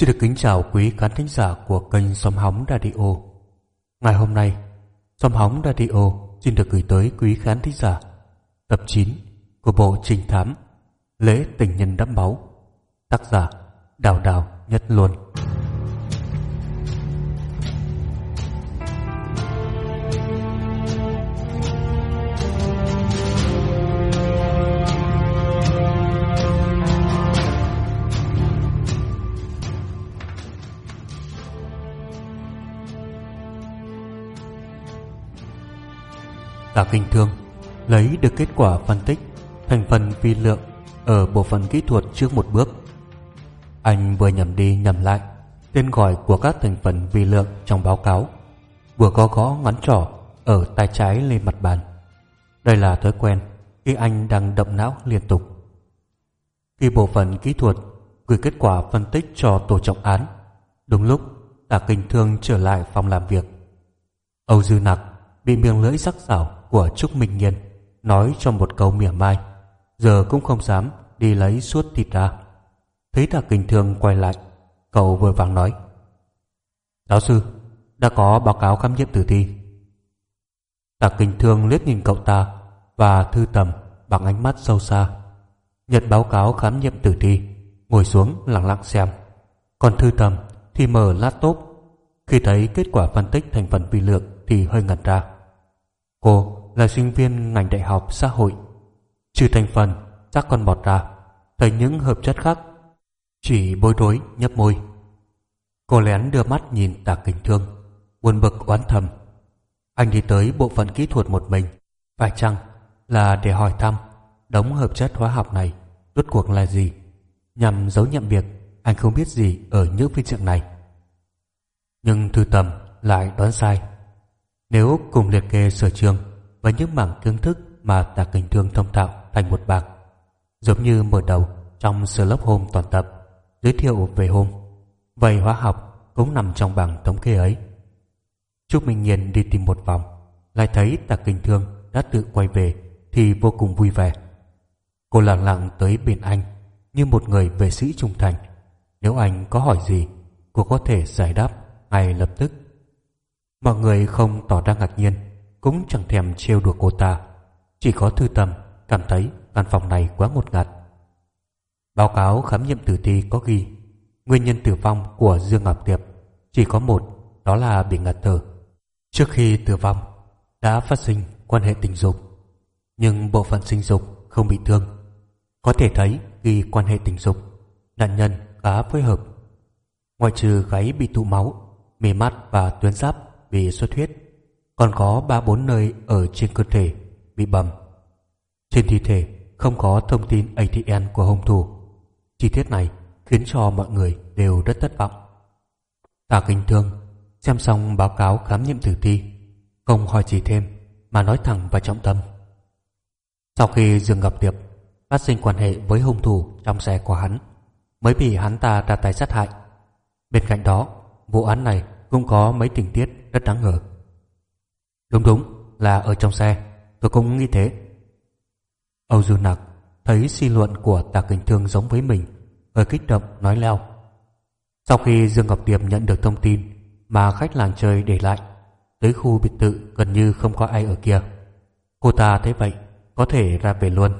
Xin được kính chào quý khán thính giả của kênh xóm Hóng Radio. Ngày hôm nay, xóm Hóng Radio xin được gửi tới quý khán thính giả tập 9 của bộ trình thám Lễ tình nhân đẫm máu, tác giả Đào Đào Nhất Luân. Là Kinh Thương lấy được kết quả phân tích thành phần vi lượng ở bộ phận kỹ thuật trước một bước. Anh vừa nhầm đi nhầm lại tên gọi của các thành phần vi lượng trong báo cáo, vừa có gõ ngón trỏ ở tay trái lên mặt bàn. Đây là thói quen khi anh đang động não liên tục. Khi bộ phận kỹ thuật gửi kết quả phân tích cho tổ trọng án, đúng lúc Tạ Kinh Thương trở lại phòng làm việc. Âu Dư Nặc bị miệng lưỡi sắc sảo của Trúc Minh Nhiên nói cho một câu mỉa mai, giờ cũng không dám đi lấy suốt thịt ra. Thấy Tạ Kinh Thương quay lại, cậu vội vàng nói: "Giáo sư, đã có báo cáo khám nghiệm tử thi." Tạ Kinh Thương liếc nhìn cậu ta và thư tầm bằng ánh mắt sâu xa. Nhận báo cáo khám nghiệm tử thi, ngồi xuống lặng lặng xem. Còn thư tầm thì mở laptop, khi thấy kết quả phân tích thành phần vi lượng thì hơi ngẩn ra. Cô là sinh viên ngành đại học xã hội. Trừ thành phần, các con bọt ra, thấy những hợp chất khác. Chỉ bối rối nhấp môi. Cô lén đưa mắt nhìn tạc kinh thương, buồn bực oán thầm. Anh đi tới bộ phận kỹ thuật một mình, phải chăng là để hỏi thăm đống hợp chất hóa học này rốt cuộc là gì, nhằm giấu nhậm việc anh không biết gì ở những phiên trường này. Nhưng thư tầm lại đoán sai. Nếu cùng liệt kê sở trường và những mảng kiến thức mà Tạ Kinh Thương thông thạo thành một bảng, giống như mở đầu trong lớp hôm toàn tập giới thiệu về hôm, vậy hóa học cũng nằm trong bảng thống kê ấy. Trúc Minh Nhiên đi tìm một vòng, lại thấy Tạ Kinh Thương đã tự quay về thì vô cùng vui vẻ. Cô lặng lặng tới bên anh như một người vệ sĩ trung thành. Nếu anh có hỏi gì, cô có thể giải đáp ngay lập tức. Mọi người không tỏ ra ngạc nhiên cũng chẳng thèm trêu đùa cô ta. Chỉ có thư tầm cảm thấy căn phòng này quá ngột ngạt. Báo cáo khám nghiệm tử thi có ghi, nguyên nhân tử vong của dương ngọc tiệp chỉ có một, đó là bị ngạt thở. Trước khi tử vong, đã phát sinh quan hệ tình dục, nhưng bộ phận sinh dục không bị thương. Có thể thấy khi quan hệ tình dục, nạn nhân khá phối hợp. Ngoại trừ gáy bị tụ máu mì mắt và tuyến giáp bị xuất huyết còn có ba bốn nơi ở trên cơ thể bị bầm. Trên thi thể không có thông tin ATN của hung thủ. Chi tiết này khiến cho mọi người đều rất thất vọng. Tả Kinh Thương xem xong báo cáo khám nghiệm tử thi, không hỏi gì thêm mà nói thẳng và trọng tâm. Sau khi Dương gặp Tiệp phát sinh quan hệ với hung thủ trong xe của hắn, mới bị hắn ta ra tay sát hại. Bên cạnh đó, vụ án này cũng có mấy tình tiết rất đáng ngờ. Đúng đúng, là ở trong xe. Tôi cũng nghĩ thế. Âu Du Nặc thấy suy luận của Tạ Kinh Thương giống với mình, hơi kích động, nói leo. Sau khi Dương Ngọc Tiệp nhận được thông tin Mà khách làng chơi để lại, Tới khu biệt thự gần như không có ai ở kia. Cô ta thấy vậy, Có thể ra về luôn.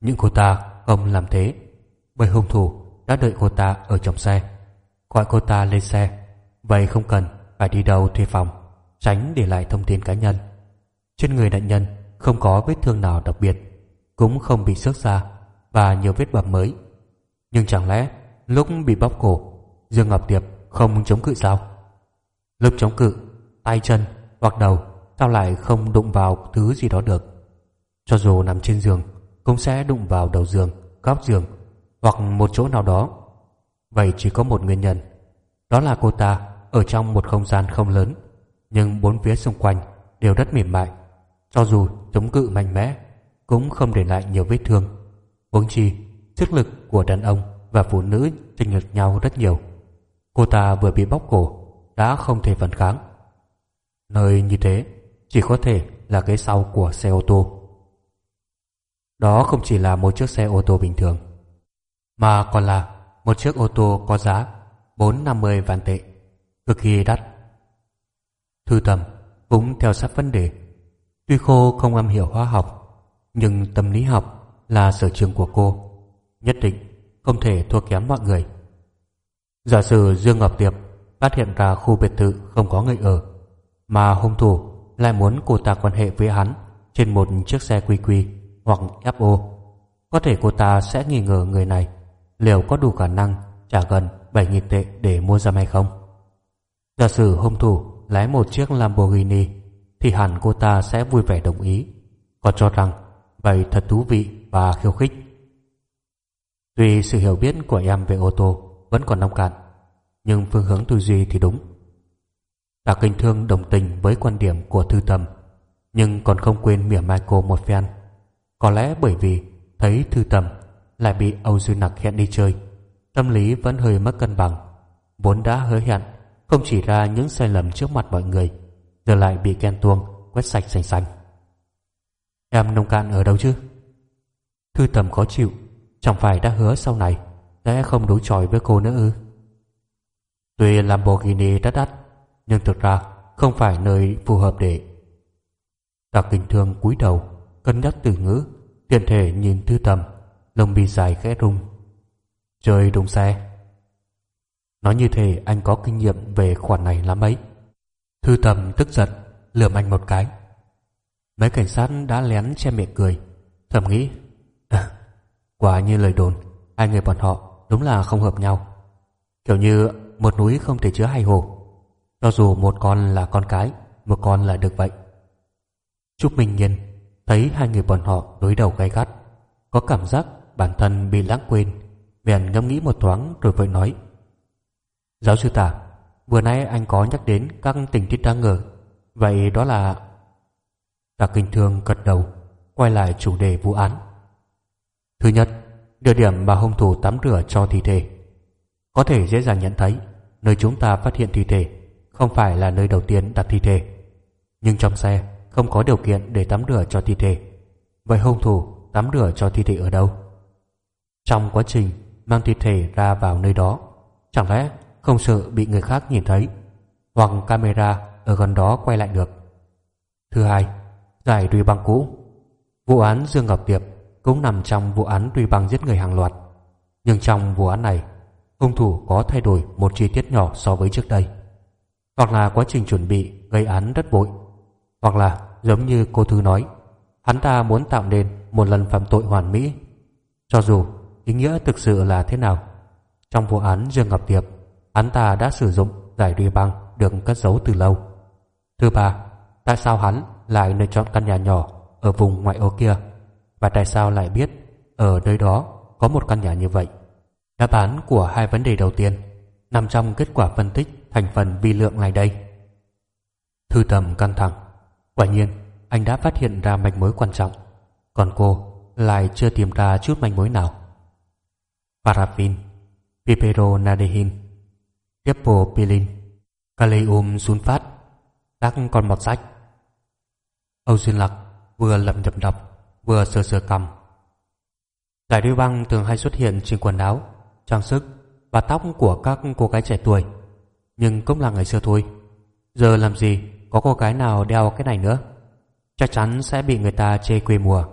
Nhưng cô ta không làm thế, Bởi hung thủ đã đợi cô ta ở trong xe. Gọi cô ta lên xe, Vậy không cần phải đi đâu thuê phòng tránh để lại thông tin cá nhân. Trên người nạn nhân không có vết thương nào đặc biệt, cũng không bị xước xa và nhiều vết bầm mới. Nhưng chẳng lẽ lúc bị bóp cổ, Dương Ngọc tiệp không chống cự sao? Lúc chống cự, tay chân hoặc đầu sao lại không đụng vào thứ gì đó được? Cho dù nằm trên giường, cũng sẽ đụng vào đầu giường, góc giường hoặc một chỗ nào đó. Vậy chỉ có một nguyên nhân, đó là cô ta ở trong một không gian không lớn nhưng bốn phía xung quanh đều rất mềm mại. Cho dù chống cự mạnh mẽ, cũng không để lại nhiều vết thương. Huống chi, sức lực của đàn ông và phụ nữ chênh lệch nhau rất nhiều. Cô ta vừa bị bóc cổ, đã không thể phản kháng. Nơi như thế chỉ có thể là cái sau của xe ô tô. Đó không chỉ là một chiếc xe ô tô bình thường, mà còn là một chiếc ô tô có giá 450 vạn tệ, cực kỳ đắt. Thư tầm cũng theo sát vấn đề. Tuy cô không am hiểu hóa học, nhưng tâm lý học là sở trường của cô. Nhất định không thể thua kém mọi người. Giả sử Dương Ngọc Tiệp phát hiện ra khu biệt thự không có người ở, mà hung thủ lại muốn cô ta quan hệ với hắn trên một chiếc xe quy quy hoặc FO. Có thể cô ta sẽ nghi ngờ người này liệu có đủ khả năng trả gần 7.000 tệ để mua ra hay không. Giả sử hung thủ lái một chiếc Lamborghini thì hẳn cô ta sẽ vui vẻ đồng ý, còn cho rằng vậy thật thú vị và khiêu khích. Tuy sự hiểu biết của em về ô tô vẫn còn nông cạn, nhưng phương hướng tư duy thì đúng. Tạ Kinh Thương đồng tình với quan điểm của Thư Tầm, nhưng còn không quên mỉa mai cô một phen. Có lẽ bởi vì thấy Thư Tầm lại bị Âu Dư Nặc hẹn đi chơi, tâm lý vẫn hơi mất cân bằng. Vốn đã hứa hẹn không chỉ ra những sai lầm trước mặt mọi người, giờ lại bị ghen tuông quét sạch sành sành Em nông cạn ở đâu chứ? Thư Tầm khó chịu, chẳng phải đã hứa sau này sẽ không đối chọi với cô nữa ư? Tuy Lamborghini đắt đắt, nhưng thực ra không phải nơi phù hợp để. Đặc kinh thương cúi đầu, cân nhắc từ ngữ, tiện thể nhìn Thư Tầm lông bị dài khẽ rung. Chơi đúng xe. Nói như thế anh có kinh nghiệm về khoản này lắm ấy. Thư tầm tức giận, lườm anh một cái. Mấy cảnh sát đã lén che miệng cười, thầm nghĩ. À, quả như lời đồn, hai người bọn họ đúng là không hợp nhau. Kiểu như một núi không thể chứa hai hồ. Cho dù một con là con cái, một con là được vậy. Trúc Minh Nhiên thấy hai người bọn họ đối đầu gay gắt, có cảm giác bản thân bị lãng quên bèn ngẫm nghĩ một thoáng rồi vội nói giáo sư tả vừa nãy anh có nhắc đến các tình tiết đáng ngờ. Vậy đó là tạ kinh thương gật đầu quay lại chủ đề vụ án. Thứ nhất địa điểm mà hung thủ tắm rửa cho thi thể. Có thể dễ dàng nhận thấy nơi chúng ta phát hiện thi thể không phải là nơi đầu tiên đặt thi thể. Nhưng trong xe không có điều kiện để tắm rửa cho thi thể. Vậy hung thủ tắm rửa cho thi thể ở đâu? Trong quá trình mang thi thể ra vào nơi đó, chẳng lẽ không sợ bị người khác nhìn thấy hoặc camera ở gần đó quay lại được. Thứ hai, giải truy băng cũ. Vụ án Dương Ngọc Tiệp cũng nằm trong vụ án truy băng giết người hàng loạt. Nhưng trong vụ án này, hung thủ có thay đổi một chi tiết nhỏ so với trước đây. Hoặc là quá trình chuẩn bị gây án rất vội, hoặc là giống như cô Thư nói, hắn ta muốn tạo nên một lần phạm tội hoàn mỹ. Cho dù ý nghĩa thực sự là thế nào. Trong vụ án Dương Ngọc Tiệp, hắn ta đã sử dụng giải đuôi băng được cất giấu từ lâu. Thứ ba, tại sao hắn lại lựa chọn căn nhà nhỏ ở vùng ngoại ô kia và tại sao lại biết ở nơi đó có một căn nhà như vậy? Đáp án của hai vấn đề đầu tiên nằm trong kết quả phân tích thành phần vi lượng này đây. Thư tầm căng thẳng. Quả nhiên, anh đã phát hiện ra manh mối quan trọng, còn cô lại chưa tìm ra chút manh mối nào paraffin, piperonadehyn, tepopilin, kalium sunfat các con mọt sách. Âu Xuyên Lạc vừa lẩm nhẩm đọc, vừa sờ sờ cầm. Giải đuôi băng thường hay xuất hiện trên quần áo, trang sức và tóc của các cô gái trẻ tuổi, nhưng cũng là ngày xưa thôi. Giờ làm gì có cô gái nào đeo cái này nữa? Chắc chắn sẽ bị người ta chê quê mùa.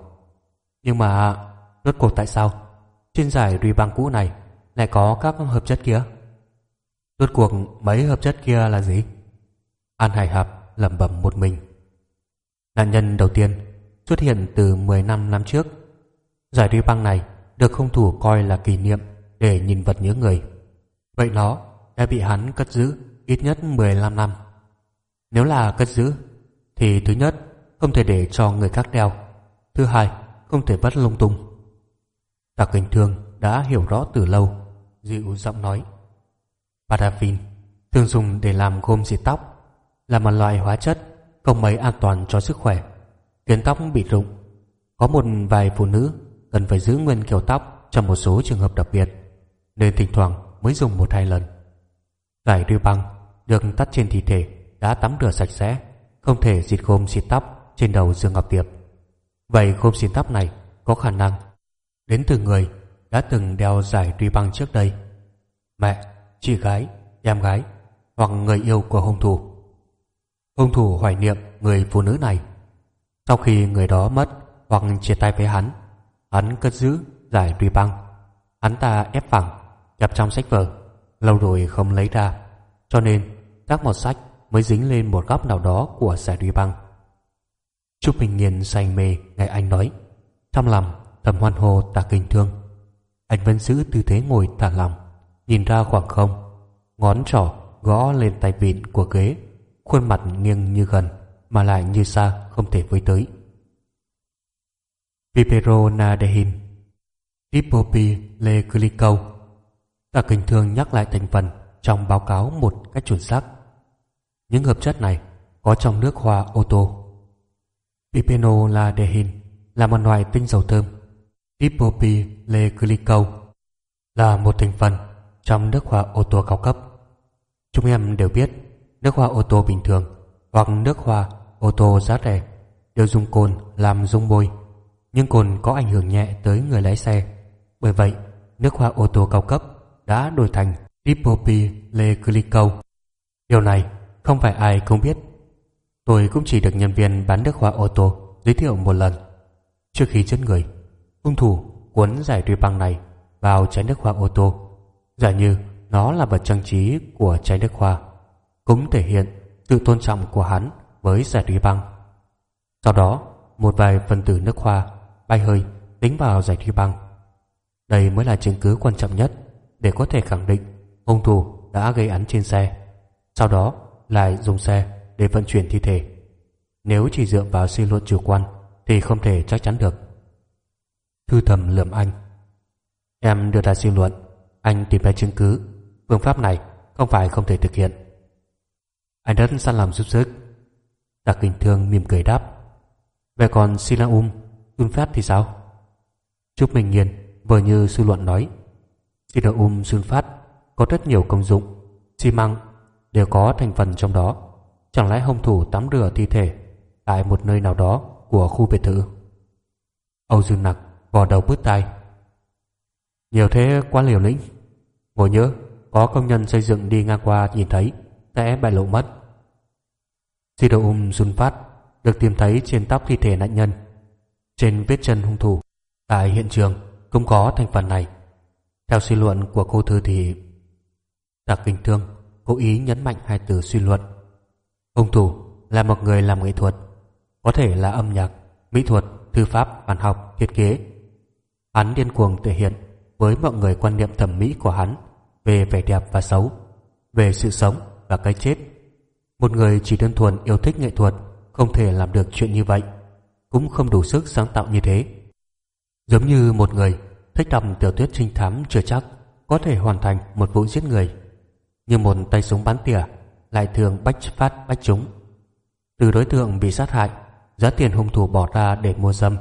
Nhưng mà rốt cuộc tại sao? Trên giải đuôi băng cũ này lại có các hợp chất kia. Rốt cuộc mấy hợp chất kia là gì? An Hải Hạp lẩm bẩm một mình. Nạn nhân đầu tiên xuất hiện từ 10 năm năm trước. Giải ruy băng này được không thủ coi là kỷ niệm để nhìn vật nhớ người. Vậy nó đã bị hắn cất giữ ít nhất 15 năm. Nếu là cất giữ thì thứ nhất không thể để cho người khác đeo. Thứ hai không thể vất lung tung. Tạc Kinh Thương đã hiểu rõ từ lâu, dịu giọng nói. Paraffin thường dùng để làm gôm xịt tóc, là một loại hóa chất không mấy an toàn cho sức khỏe, khiến tóc bị rụng. Có một vài phụ nữ cần phải giữ nguyên kiểu tóc trong một số trường hợp đặc biệt, nên thỉnh thoảng mới dùng một hai lần. Giải đưa băng được tắt trên thi thể đã tắm rửa sạch sẽ, không thể xịt gôm xịt tóc trên đầu Dương Ngọc Tiệp. Vậy gôm xịt tóc này có khả năng đến từ người đã từng đeo giải truy băng trước đây. Mẹ, chị gái, em gái hoặc người yêu của hung thủ. Hung thủ hoài niệm người phụ nữ này. Sau khi người đó mất hoặc chia tay với hắn, hắn cất giữ giải ruy băng. Hắn ta ép phẳng, kẹp trong sách vở, lâu rồi không lấy ra, cho nên các một sách mới dính lên một góc nào đó của giải ruy băng. Trúc Minh Nghiên say mê nghe anh nói, trong lòng thầm hoan hô ta kinh thương. Anh vẫn giữ tư thế ngồi thả lòng, nhìn ra khoảng không, ngón trỏ gõ lên tay vịn của ghế, khuôn mặt nghiêng như gần mà lại như xa không thể với tới. Piperonadehin Dipopileclico Ta kính thường nhắc lại thành phần trong báo cáo một cách chuẩn xác. Những hợp chất này có trong nước hoa ô tô. Pipenoladehin là một loại tinh dầu thơm. Dipopileclico là một thành phần trong nước hoa ô tô cao cấp. Chúng em đều biết, nước hoa ô tô bình thường hoặc nước hoa ô tô giá rẻ đều dùng cồn làm dung môi, nhưng cồn có ảnh hưởng nhẹ tới người lái xe. Bởi vậy, nước hoa ô tô cao cấp đã đổi thành Dipopyleclico điều này không phải ai không biết. Tôi cũng chỉ được nhân viên bán nước hoa ô tô giới thiệu một lần. Trước khi chết người, hung thủ cuốn giải truy băng này vào chai nước hoa ô tô giả như nó là vật trang trí của trái nước hoa cũng thể hiện sự tôn trọng của hắn với giải đi băng. Sau đó, một vài phân tử nước hoa bay hơi tính vào giải đi băng. Đây mới là chứng cứ quan trọng nhất để có thể khẳng định hung thủ đã gây án trên xe. Sau đó lại dùng xe để vận chuyển thi thể. Nếu chỉ dựa vào suy luận chủ quan thì không thể chắc chắn được. Thư thầm lườm anh. Em đưa ra suy luận, anh tìm ra chứng cứ. Phương pháp này không phải không thể thực hiện. Anh rất sẵn lòng giúp sức. Đặc kinh thương mỉm cười đáp. Vậy còn Silaum sunfat thì sao? Trúc Minh Nhiên vừa như sư luận nói. Silaum sunfat Phát Có rất nhiều công dụng, xi măng đều có thành phần trong đó. Chẳng lẽ hung thủ tắm rửa thi thể Tại một nơi nào đó Của khu biệt thự? Âu Dương Nặc vò đầu bứt tai. Nhiều thế quá liều lĩnh Ngồi nhớ Có công nhân xây dựng đi ngang qua nhìn thấy sẽ bại lộ mất. Sidoum Sunfat được tìm thấy trên tóc thi thể nạn nhân, trên vết chân hung thủ. Tại hiện trường cũng có thành phần này. Theo suy luận của cô thư thì Tạc Kinh Thương cố ý nhấn mạnh hai từ suy luận. Hung thủ là một người làm nghệ thuật, có thể là âm nhạc, mỹ thuật, thư pháp, văn học, thiết kế. Hắn điên cuồng thể hiện với mọi người quan niệm thẩm mỹ của hắn về vẻ đẹp và xấu, về sự sống và cái chết. Một người chỉ đơn thuần yêu thích nghệ thuật không thể làm được chuyện như vậy, cũng không đủ sức sáng tạo như thế. Giống như một người thích đọc tiểu thuyết trinh thám chưa chắc có thể hoàn thành một vụ giết người, như một tay súng bắn tỉa lại thường bách phát bách trúng. Từ đối tượng bị sát hại, giá tiền hung thủ bỏ ra để mua dâm,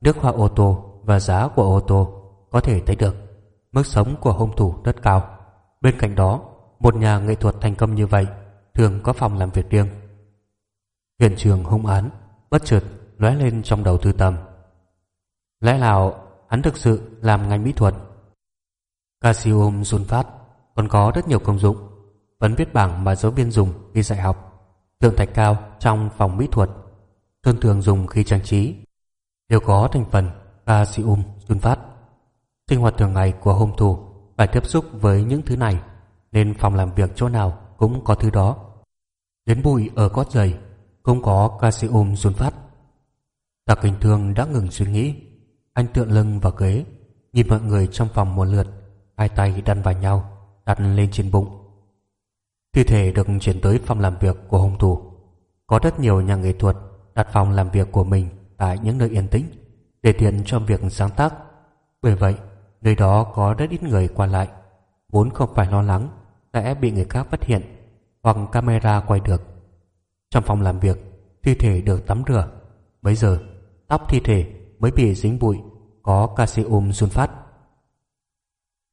nước hoa ô tô và giá của ô tô có thể thấy được mức sống của hung thủ rất cao. Bên cạnh đó, một nhà nghệ thuật thành công như vậy thường có phòng làm việc riêng. Hiện trường hung án bất chợt lóe lên trong đầu thư tầm. Lẽ nào hắn thực sự làm ngành mỹ thuật? Calcium sulfat còn có rất nhiều công dụng. Vẫn viết bảng mà giáo viên dùng khi dạy học. Tượng thạch cao trong phòng mỹ thuật thường thường dùng khi trang trí đều có thành phần calcium sulfat. Sinh hoạt thường ngày của hung thủ phải tiếp xúc với những thứ này nên phòng làm việc chỗ nào cũng có thứ đó. Đến bụi ở cót giày cũng có calcium dồn phát. Tạc Kinh Thương đã ngừng suy nghĩ. Anh tựa lưng vào ghế, nhìn mọi người trong phòng một lượt, hai tay đan vào nhau, đặt lên trên bụng. Thi thể được chuyển tới phòng làm việc của hung thủ. Có rất nhiều nhà nghệ thuật đặt phòng làm việc của mình tại những nơi yên tĩnh để tiện cho việc sáng tác. Bởi vậy, nơi đó có rất ít người qua lại, vốn không phải lo lắng sẽ bị người khác phát hiện hoặc camera quay được. Trong phòng làm việc, thi thể được tắm rửa. Bây giờ, tóc thi thể mới bị dính bụi có calcium sunfat.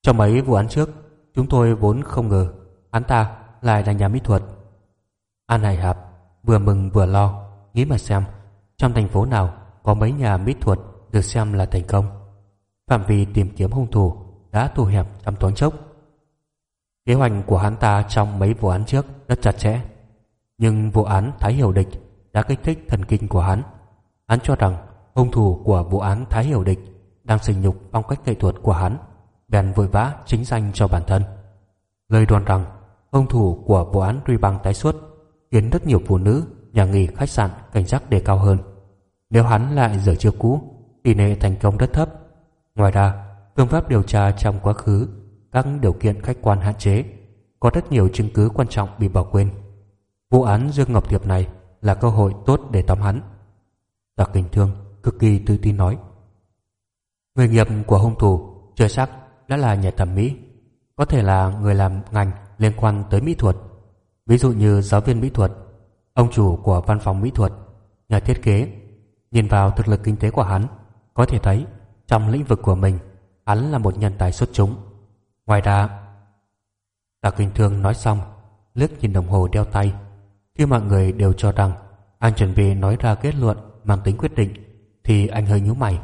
Trong mấy vụ án trước, chúng tôi vốn không ngờ hắn ta lại là nhà mỹ thuật. An Hải Hạp vừa mừng vừa lo, nghĩ mà xem trong thành phố nào có mấy nhà mỹ thuật được xem là thành công. Phạm vi tìm kiếm hung thủ đã thu hẹp trong thoáng chốc. Kế hoạch của hắn ta trong mấy vụ án trước rất chặt chẽ, Nhưng vụ án Thái Hiểu Địch đã kích thích thần kinh của hắn. Hắn cho rằng hung thủ của vụ án Thái Hiểu Địch đang sỉ nhục phong cách nghệ thuật của hắn, bèn vội vã chính danh cho bản thân. Lời đồn rằng hung thủ của vụ án truy băng tái xuất khiến rất nhiều phụ nữ, nhà nghỉ, khách sạn cảnh giác đề cao hơn. Nếu hắn lại dở chiêu cũ, tỷ lệ thành công rất thấp ngoài ra, phương pháp điều tra trong quá khứ, các điều kiện khách quan hạn chế, có rất nhiều chứng cứ quan trọng bị bỏ quên. Vụ án dương ngọc thiệp này là cơ hội tốt để tóm hắn. Đặc kinh thương cực kỳ tự tin nói, người nghiệp của hung thủ chưa sắc đã là nhà thẩm mỹ, có thể là người làm ngành liên quan tới mỹ thuật. Ví dụ như giáo viên mỹ thuật, ông chủ của văn phòng mỹ thuật, nhà thiết kế. Nhìn vào thực lực kinh tế của hắn, có thể thấy trong lĩnh vực của mình, hắn là một nhân tài xuất chúng. Ngoài ra Tạ Kinh Thương nói xong, liếc nhìn đồng hồ đeo tay. Khi mọi người đều cho rằng anh chuẩn bị nói ra kết luận mang tính quyết định, thì anh hơi nhíu mày.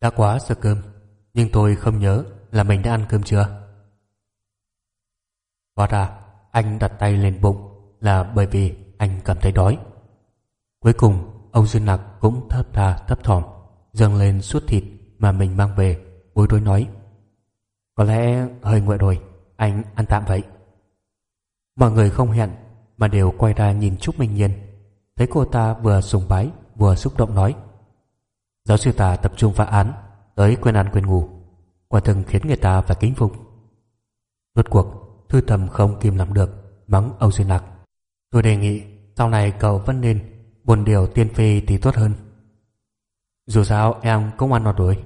Đã quá giờ cơm, nhưng tôi không nhớ là mình đã ăn cơm chưa. Hóa ra, anh đặt tay lên bụng là bởi vì anh cảm thấy đói. Cuối cùng, ông Dương Nặc cũng thấp tha thấp thỏm, dâng lên suốt thịt mà mình mang về bối rối nói Có lẽ hơi nguội rồi anh ăn tạm vậy. Mọi người không hẹn mà đều quay ra nhìn Trúc Minh Nhiên thấy cô ta vừa sùng bái vừa xúc động nói Giáo sư ta tập trung phá án tới quên ăn quên ngủ quả thực khiến người ta phải kính phục. Rốt cuộc, thư thầm không kìm làm được, mắng Âu duy Lạc. Tôi đề nghị sau này cậu vẫn nên buồn điều tiên phi thì tốt hơn. Dù sao em cũng ăn no rồi,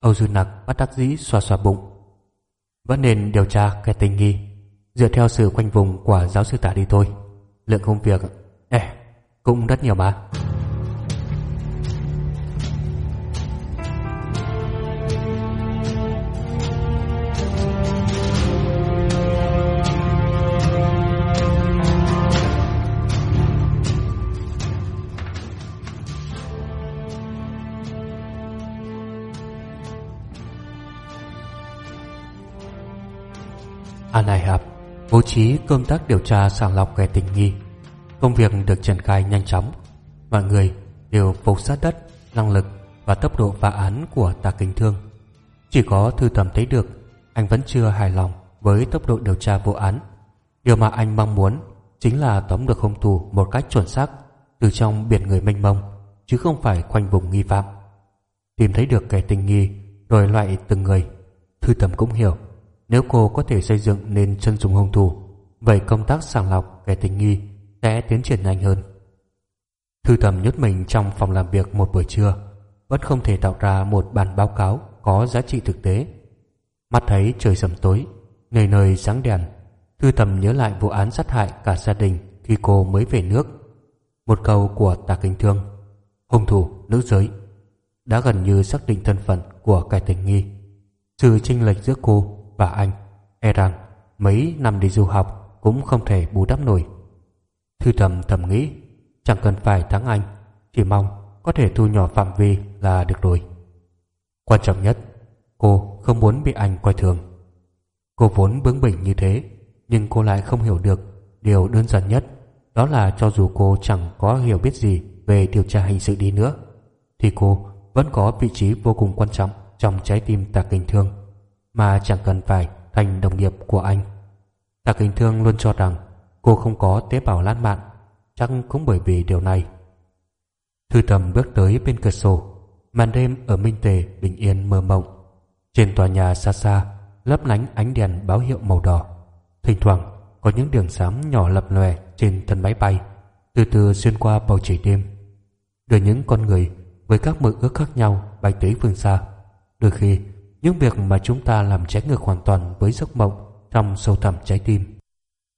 Âu Duyên Nặc bắt đắc dĩ xoa xoa bụng. Vẫn nên điều tra cái tình nghi dựa theo sự quanh vùng của giáo sư tả đi thôi. Lượng công việc, ê, cũng rất nhiều mà. Bố trí công tác điều tra sàng lọc kẻ tình nghi. Công việc được triển khai nhanh chóng. Mọi người đều phục sát đất, năng lực và tốc độ phá án của Tà Kinh Thương. Chỉ có thư tầm thấy được anh vẫn chưa hài lòng với tốc độ điều tra vụ án. Điều mà anh mong muốn chính là tóm được hung thủ một cách chuẩn xác từ trong biển người mênh mông, chứ không phải khoanh vùng nghi phạm. Tìm thấy được kẻ tình nghi rồi loại từng người, thư tầm cũng hiểu nếu cô có thể xây dựng nên chân dung hung thủ, Vậy công tác sàng lọc, kẻ tình nghi Sẽ tiến triển nhanh hơn. Thư thầm nhốt mình trong phòng làm việc một buổi trưa, Vẫn không thể tạo ra một bản báo cáo Có giá trị thực tế. Mắt thấy trời sầm tối Nơi nơi sáng đèn, Thư thầm nhớ lại vụ án sát hại cả gia đình Khi cô mới về nước. Một câu của Tạ kinh thương, Hung thủ, nữ giới, Đã gần như xác định thân phận của kẻ tình nghi. Sự chênh lệch giữa cô và anh e rằng mấy năm đi du học cũng không thể bù đắp nổi. Thư thầm thầm nghĩ chẳng cần phải thắng anh, chỉ mong có thể thu nhỏ phạm vi là được rồi. Quan trọng nhất, cô không muốn bị anh coi thường. Cô vốn bướng bỉnh như thế, nhưng cô lại không hiểu được điều đơn giản nhất đó là cho dù cô chẳng có hiểu biết gì về điều tra hình sự đi nữa, thì cô vẫn có vị trí vô cùng quan trọng trong trái tim tạc kinh thương mà chẳng cần phải thành đồng nghiệp của anh. Tạc Kinh Thương luôn cho rằng cô không có tế bào lãng mạn, chắc cũng bởi vì điều này. Thư Tầm bước tới bên cửa sổ, màn đêm ở Minh Tề bình yên mơ mộng. Trên tòa nhà xa xa, lấp lánh ánh đèn báo hiệu màu đỏ. Thỉnh thoảng có những đường xám nhỏ lập lòe trên thân máy bay, từ từ xuyên qua bầu trời đêm. Đưa những con người với các mơ ước khác nhau bay tới phương xa. Đôi khi những việc mà chúng ta làm trái ngược hoàn toàn với giấc mộng trong sâu thẳm trái tim.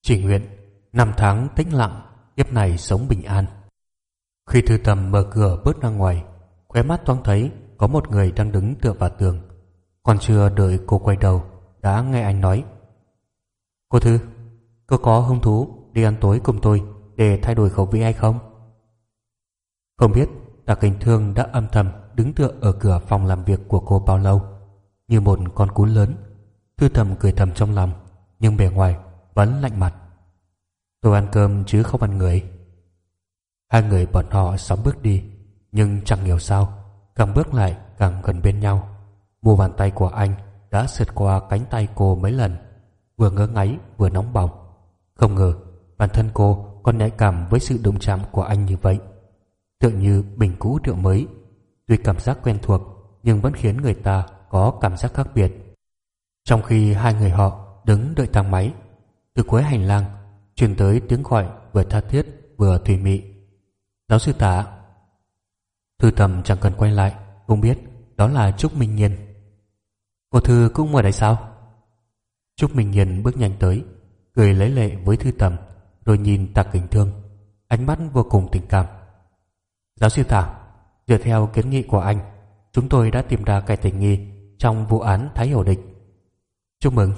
Chỉ nguyện, năm tháng tĩnh lặng, kiếp này sống bình an. Khi thư tầm mở cửa bước ra ngoài, khóe mắt thoáng thấy có một người đang đứng tựa vào tường. Còn chưa đợi cô quay đầu, đã nghe anh nói. Cô Thư, cô có hứng thú đi ăn tối cùng tôi để thay đổi khẩu vị hay không? Không biết Tạ Kinh Thương đã âm thầm đứng tựa ở cửa phòng làm việc của cô bao lâu như một con cún lớn thư thầm cười thầm trong lòng nhưng bề ngoài vẫn lạnh mặt. Tôi ăn cơm chứ không ăn người. Hai người bọn họ sóng bước đi, nhưng chẳng hiểu sao, càng bước lại càng gần bên nhau. Mu bàn tay của anh đã sượt qua cánh tay cô mấy lần, vừa ngỡ ngáy vừa nóng bỏng. Không ngờ bản thân cô còn nhạy cảm với sự đụng chạm của anh như vậy. Tựa như bình cũ rượu mới, tuy cảm giác quen thuộc nhưng vẫn khiến người ta có cảm giác khác biệt. Trong khi hai người họ đứng đợi thang máy, từ cuối hành lang truyền tới tiếng gọi vừa tha thiết vừa thủy mị. Giáo sư tả Thư tầm chẳng cần quay lại Cũng biết đó là Trúc Minh Nhiên Cô Thư cũng ở đây sao Trúc Minh Nhiên bước nhanh tới Cười lấy lệ với Thư tầm Rồi nhìn Tạc Kình Thương Ánh mắt vô cùng tình cảm Giáo sư Tả Dựa theo kiến nghị của anh Chúng tôi đã tìm ra kẻ tình nghi trong vụ án Thái Hiểu Địch. Chúc mừng.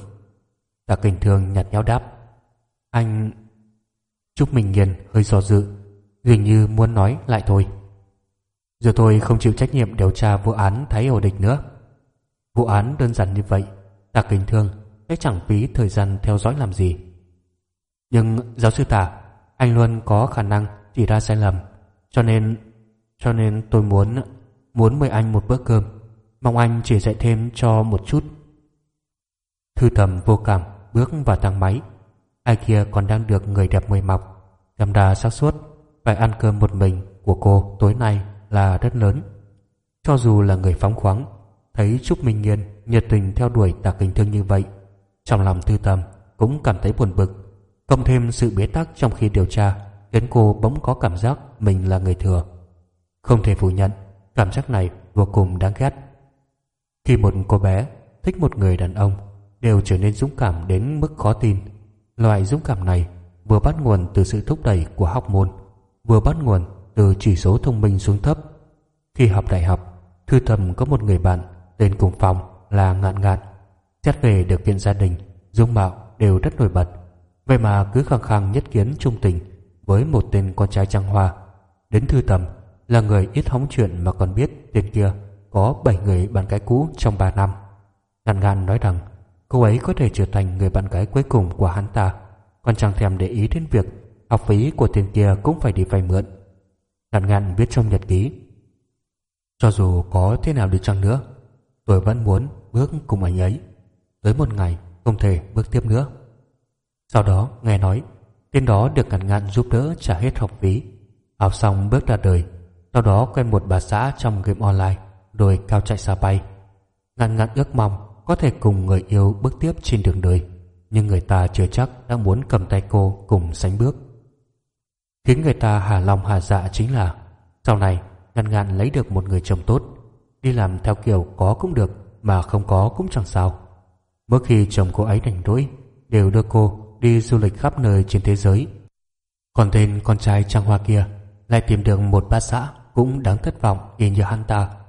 Tạ Kình Thương nhặt nhau đáp. Anh Trúc Minh nghiền hơi do dự, Dường như muốn nói lại thôi. Giờ tôi không chịu trách nhiệm điều tra vụ án Thái Ổ Địch nữa. Vụ án đơn giản như vậy tạ Kình Thương, sẽ chẳng phí thời gian theo dõi làm gì. Nhưng giáo sư tạ Anh luôn có khả năng chỉ ra sai lầm, Cho nên Cho nên tôi muốn Muốn mời anh một bữa cơm. Mong anh chỉ dạy thêm cho một chút. Thư thầm vô cảm Bước vào thang máy. Ai kia còn đang được người đẹp mời mọc. Đâm đà xác suất, Phải ăn cơm một mình của cô tối nay là rất lớn. Cho dù là người phóng khoáng, Thấy Trúc Minh Nhiên nhiệt tình theo đuổi tạc kinh thương như vậy, Trong lòng thư tầm cũng cảm thấy buồn bực. Cộng thêm sự bế tắc trong khi điều tra, Khiến cô bỗng có cảm giác mình là người thừa. Không thể phủ nhận, Cảm giác này vô cùng đáng ghét. Khi một cô bé thích một người đàn ông Đều trở nên dũng cảm đến mức khó tin Loại dũng cảm này vừa bắt nguồn từ sự thúc đẩy của học môn Vừa bắt nguồn từ chỉ số thông minh xuống thấp. Khi học đại học, Thư Thầm có một người bạn tên cùng phòng là Ngạn Ngạn. Xét về được viện gia đình, dung mạo đều rất nổi bật. Vậy mà cứ khăng khăng nhất kiến trung tình với một tên con trai trăng hoa. Đến Thư Tầm là người ít hóng chuyện mà còn biết tên kia có 7 người bạn gái cũ trong 3 năm. Ngạn Ngạn nói rằng cô ấy có thể trở thành người bạn gái cuối cùng của hắn ta, còn chẳng thèm để ý đến việc học phí của tiền kia cũng phải đi vay mượn. Ngàn ngàn viết trong nhật ký Cho dù có thế nào đi chăng nữa Tôi vẫn muốn bước cùng anh ấy Tới một ngày không thể bước tiếp nữa Sau đó nghe nói Tên đó được ngàn ngàn giúp đỡ trả hết học phí Học xong bước ra đời Sau đó quen một bà xã trong game online đôi cao chạy xa bay. Ngàn ngàn ước mong Có thể cùng người yêu bước tiếp trên đường đời, Nhưng người ta chưa chắc đã muốn cầm tay cô cùng sánh bước. Khiến người ta hà lòng hà dạ chính là, Sau này ngăn ngạn lấy được một người chồng tốt, Đi làm theo kiểu có cũng được Mà không có cũng chẳng sao. Mỗi khi chồng cô ấy rảnh rỗi Đều đưa cô đi du lịch khắp nơi trên thế giới. Còn tên con trai trang hoa kia Lại tìm được một ba xã Cũng đáng thất vọng y như hắn ta.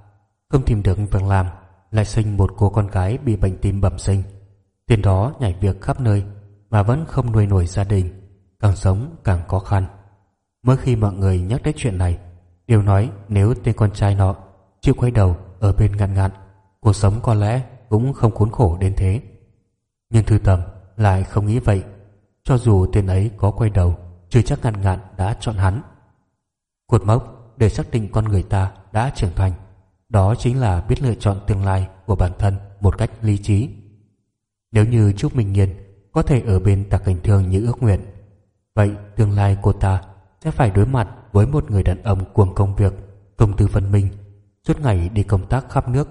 Không tìm được việc làm, Lại sinh một cô con gái bị bệnh tim bẩm sinh. Tiền đó nhảy việc khắp nơi Mà vẫn không nuôi nổi gia đình, Càng sống càng khó khăn. Mỗi khi mọi người nhắc đến chuyện này, Đều nói nếu tên con trai nọ Chịu quay đầu ở bên ngạn ngạn, Cuộc sống có lẽ cũng không khốn khổ đến thế. Nhưng thư tầm lại không nghĩ vậy, Cho dù tên ấy có quay đầu, Chưa chắc ngạn ngạn đã chọn hắn. Cột mốc để xác định con người ta đã trưởng thành. Đó chính là biết lựa chọn tương lai của bản thân một cách lý trí Nếu như Trúc Minh Nhiên có thể ở bên tạc cảnh thương như ước nguyện Vậy tương lai cô ta sẽ phải đối mặt với một người đàn ông cuồng công việc, công tư phân minh, suốt ngày đi công tác khắp nước,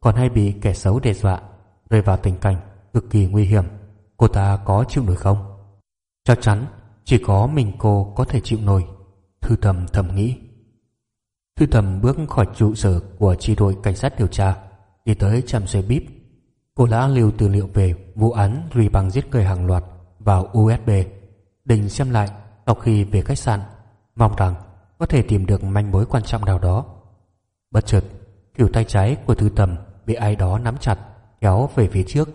còn hay bị kẻ xấu đe dọa, rơi vào tình cảnh cực kỳ nguy hiểm. Cô ta có chịu nổi không? Chắc chắn chỉ có mình cô có thể chịu nổi. Thư thầm thầm nghĩ. Thư thầm bước khỏi trụ sở của tri đội cảnh sát điều tra, đi tới trạm xe bíp. Cô đã lưu tư liệu về vụ án rì bằng giết người hàng loạt vào USB, định xem lại sau khi về khách sạn Mong rằng có thể tìm được manh mối quan trọng nào đó. Bất chợt Kiểu tay trái của thư tầm Bị ai đó nắm chặt Kéo về phía trước.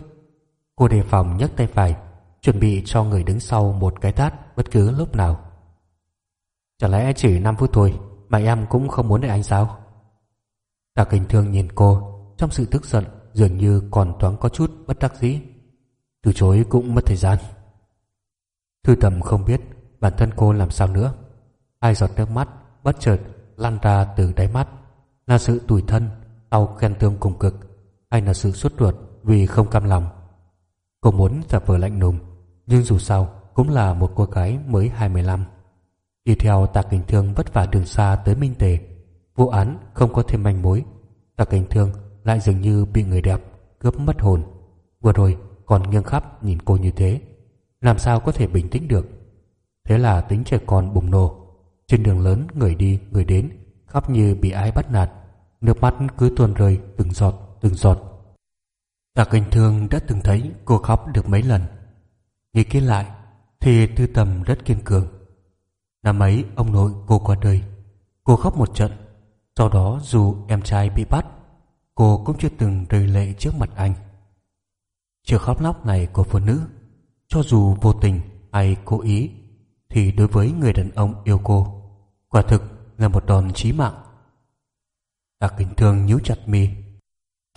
Cô đề phòng nhấc tay phải Chuẩn bị cho người đứng sau một cái tát Bất cứ lúc nào. Chẳng lẽ chỉ 5 phút thôi? Mà em cũng không muốn để anh sao? Tạ kinh thương nhìn cô, Trong sự tức giận, dường như còn thoáng có chút bất đắc dĩ. Từ chối cũng mất thời gian. Thư tầm không biết bản thân cô làm sao nữa. Hai giọt nước mắt, bất chợt lan ra từ đáy mắt. Là sự tủi thân, Đau khen thương cùng cực, Hay là sự suốt ruột vì không cam lòng? Cô muốn giả vờ lạnh lùng, Nhưng dù sao cũng là một cô gái mới 25 Đi theo tạ cảnh thương vất vả đường xa tới Minh Tề. Vụ án không có thêm manh mối. Tạ cảnh thương lại dường như bị người đẹp Cướp mất hồn. Vừa rồi còn nghiêng khắp nhìn cô như thế. Làm sao có thể bình tĩnh được? Thế là tính trẻ con bùng nổ. Trên đường lớn, người đi, người đến, Khắp như bị ai bắt nạt. Nước mắt cứ tuôn rơi từng giọt từng giọt. Tạ cảnh thương đã từng thấy cô khóc được mấy lần. Nghĩ kỹ lại, Thì tư tầm rất kiên cường. Năm ấy, ông nội cô qua đời. Cô khóc một trận. Sau đó, dù em trai bị bắt, Cô cũng chưa từng rơi lệ trước mặt anh. Chiều khóc lóc này của phụ nữ, Cho dù vô tình hay cố ý, Thì đối với người đàn ông yêu cô, Quả thực là một đòn chí mạng. Đặc kính thương nhíu chặt mi,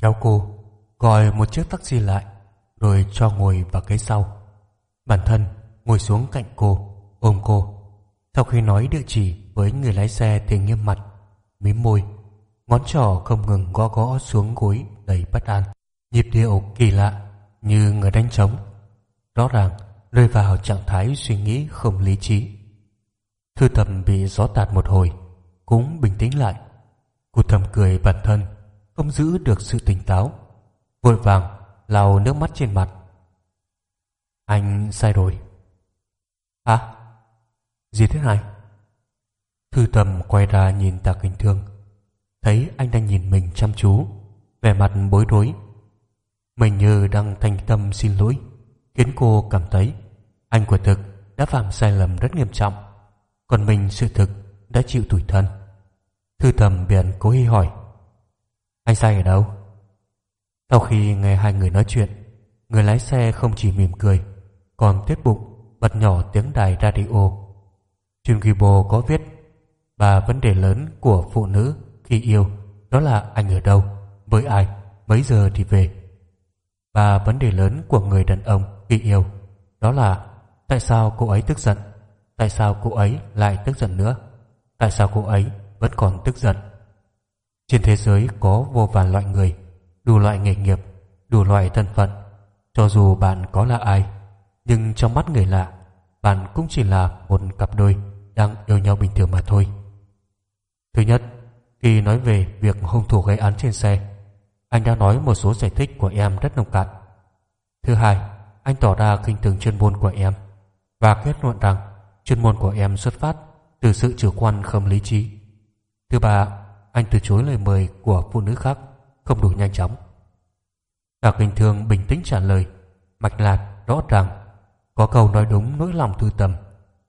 Kéo cô, Gọi một chiếc taxi lại, Rồi cho ngồi vào ghế sau. Bản thân ngồi xuống cạnh cô, Ôm cô sau khi nói địa chỉ với người lái xe thì nghiêm mặt, mím môi, ngón trỏ không ngừng gõ gõ xuống gối đầy bất an. Nhịp điệu kỳ lạ như người đánh trống. Rõ ràng rơi vào trạng thái suy nghĩ không lý trí. Thư thầm bị gió tạt một hồi, cũng bình tĩnh lại. Cô thầm cười bản thân, không giữ được sự tỉnh táo. Vội vàng lau nước mắt trên mặt. Anh sai rồi. À? Gì thế này? Thư tầm quay ra nhìn tạ kinh thương. Thấy anh đang nhìn mình chăm chú, Vẻ mặt bối rối. Mình như đang thành tâm xin lỗi, Khiến cô cảm thấy Anh quả thực đã phạm sai lầm rất nghiêm trọng. Còn mình sự thực đã chịu tủi thân. Thư tầm biển cố ý hỏi, Anh sai ở đâu? Sau khi nghe hai người nói chuyện, Người lái xe không chỉ mỉm cười, Còn tiết bụng bật nhỏ tiếng đài radio truyền kỳ bồ có viết và vấn đề lớn của phụ nữ khi yêu đó là anh ở đâu, với ai, mấy giờ thì về. Và vấn đề lớn của người đàn ông khi yêu đó là tại sao cô ấy tức giận, tại sao cô ấy lại tức giận nữa, tại sao cô ấy vẫn còn tức giận. Trên thế giới có vô vàn loại người, đủ loại nghề nghiệp, đủ loại thân phận. Cho dù bạn có là ai, nhưng trong mắt người lạ, bạn cũng chỉ là một cặp đôi đang yêu nhau bình thường mà thôi. Thứ nhất, khi nói về việc hung thủ gây án trên xe, anh đã nói một số giải thích của em rất nông cạn. Thứ hai, anh tỏ ra khinh thường chuyên môn của em và kết luận rằng chuyên môn của em xuất phát từ sự chủ quan không lý trí. Thứ ba, anh từ chối lời mời của phụ nữ khác không đủ nhanh chóng. Cả kinh thường bình tĩnh trả lời, mạch lạc, rõ ràng, có câu nói đúng nỗi lòng thư tầm,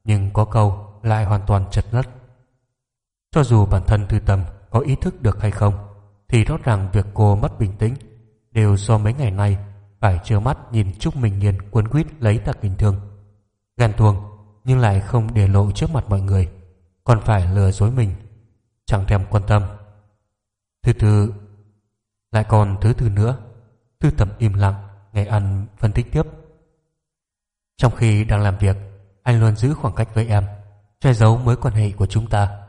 nhưng có câu lại hoàn toàn chật ngất. Cho dù bản thân Thư Tâm có ý thức được hay không, thì rõ ràng việc cô mất bình tĩnh đều do mấy ngày nay phải trơ mắt nhìn Trúc Minh Nhiên cuốn quýt lấy tạc bình thường, Ghen tuông nhưng lại không để lộ trước mặt mọi người, còn phải lừa dối mình, chẳng thèm quan tâm. Thứ tư, lại còn thứ tư nữa, Thư Tâm im lặng, nghe ăn phân tích tiếp. Trong khi đang làm việc, anh luôn giữ khoảng cách với em, che giấu mối quan hệ của chúng ta.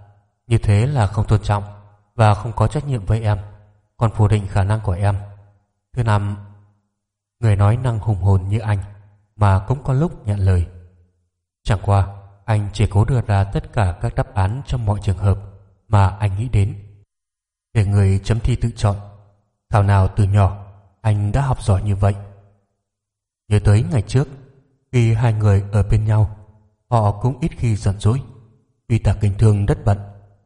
Như thế là không tôn trọng và không có trách nhiệm với em, còn phủ định khả năng của em. Thứ năm, người nói năng hùng hồn như anh mà cũng có lúc nhận lời. Chẳng qua, anh chỉ cố đưa ra tất cả các đáp án trong mọi trường hợp mà anh nghĩ đến. Để người chấm thi tự chọn, thảo nào từ nhỏ anh đã học giỏi như vậy. Nhớ tới ngày trước, khi hai người ở bên nhau, Họ cũng ít khi giận dỗi. Tuy tạ kinh thương rất bận,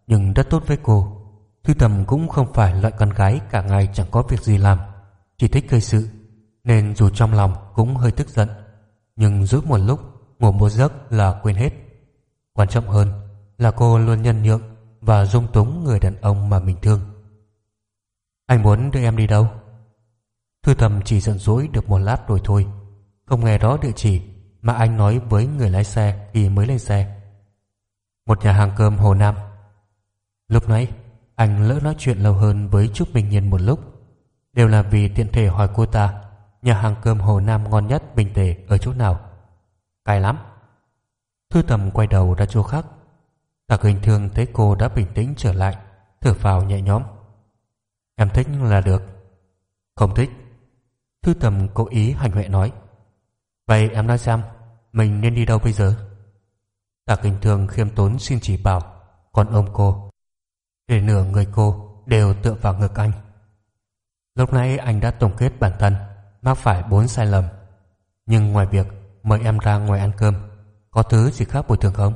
Nhưng rất tốt với cô. Thư tầm cũng không phải loại con gái Cả ngày chẳng có việc gì làm. Chỉ thích gây sự, Nên dù trong lòng cũng hơi tức giận. Nhưng giữ một lúc, ngủ một giấc là quên hết. Quan trọng hơn là cô luôn nhân nhượng Và dung túng người đàn ông mà mình thương. Anh muốn đưa em đi đâu? Thư tầm chỉ giận dỗi được một lát rồi thôi. Không nghe rõ địa chỉ mà anh nói với người lái xe khi mới lên xe. Một nhà hàng cơm Hồ Nam. Lúc nãy, anh lỡ nói chuyện lâu hơn với Trúc bình Nhiên một lúc, đều là vì tiện thể hỏi cô ta nhà hàng cơm Hồ Nam ngon nhất Bình Tề ở chỗ nào? Cay lắm. Thư tầm quay đầu ra chỗ khác. Tạc hình thương thấy cô đã bình tĩnh trở lại, thở phào nhẹ nhõm. Em thích là được. Không thích. Thư tầm cố ý hành huệ nói. Vậy em nói xem, mình nên đi đâu bây giờ? Tạ Kinh thương khiêm tốn xin chỉ bảo, còn ôm cô. Để nửa người cô đều tựa vào ngực anh. Lúc nãy anh đã tổng kết bản thân mắc phải bốn sai lầm. Nhưng ngoài việc mời em ra ngoài ăn cơm, có thứ gì khác bồi thường không?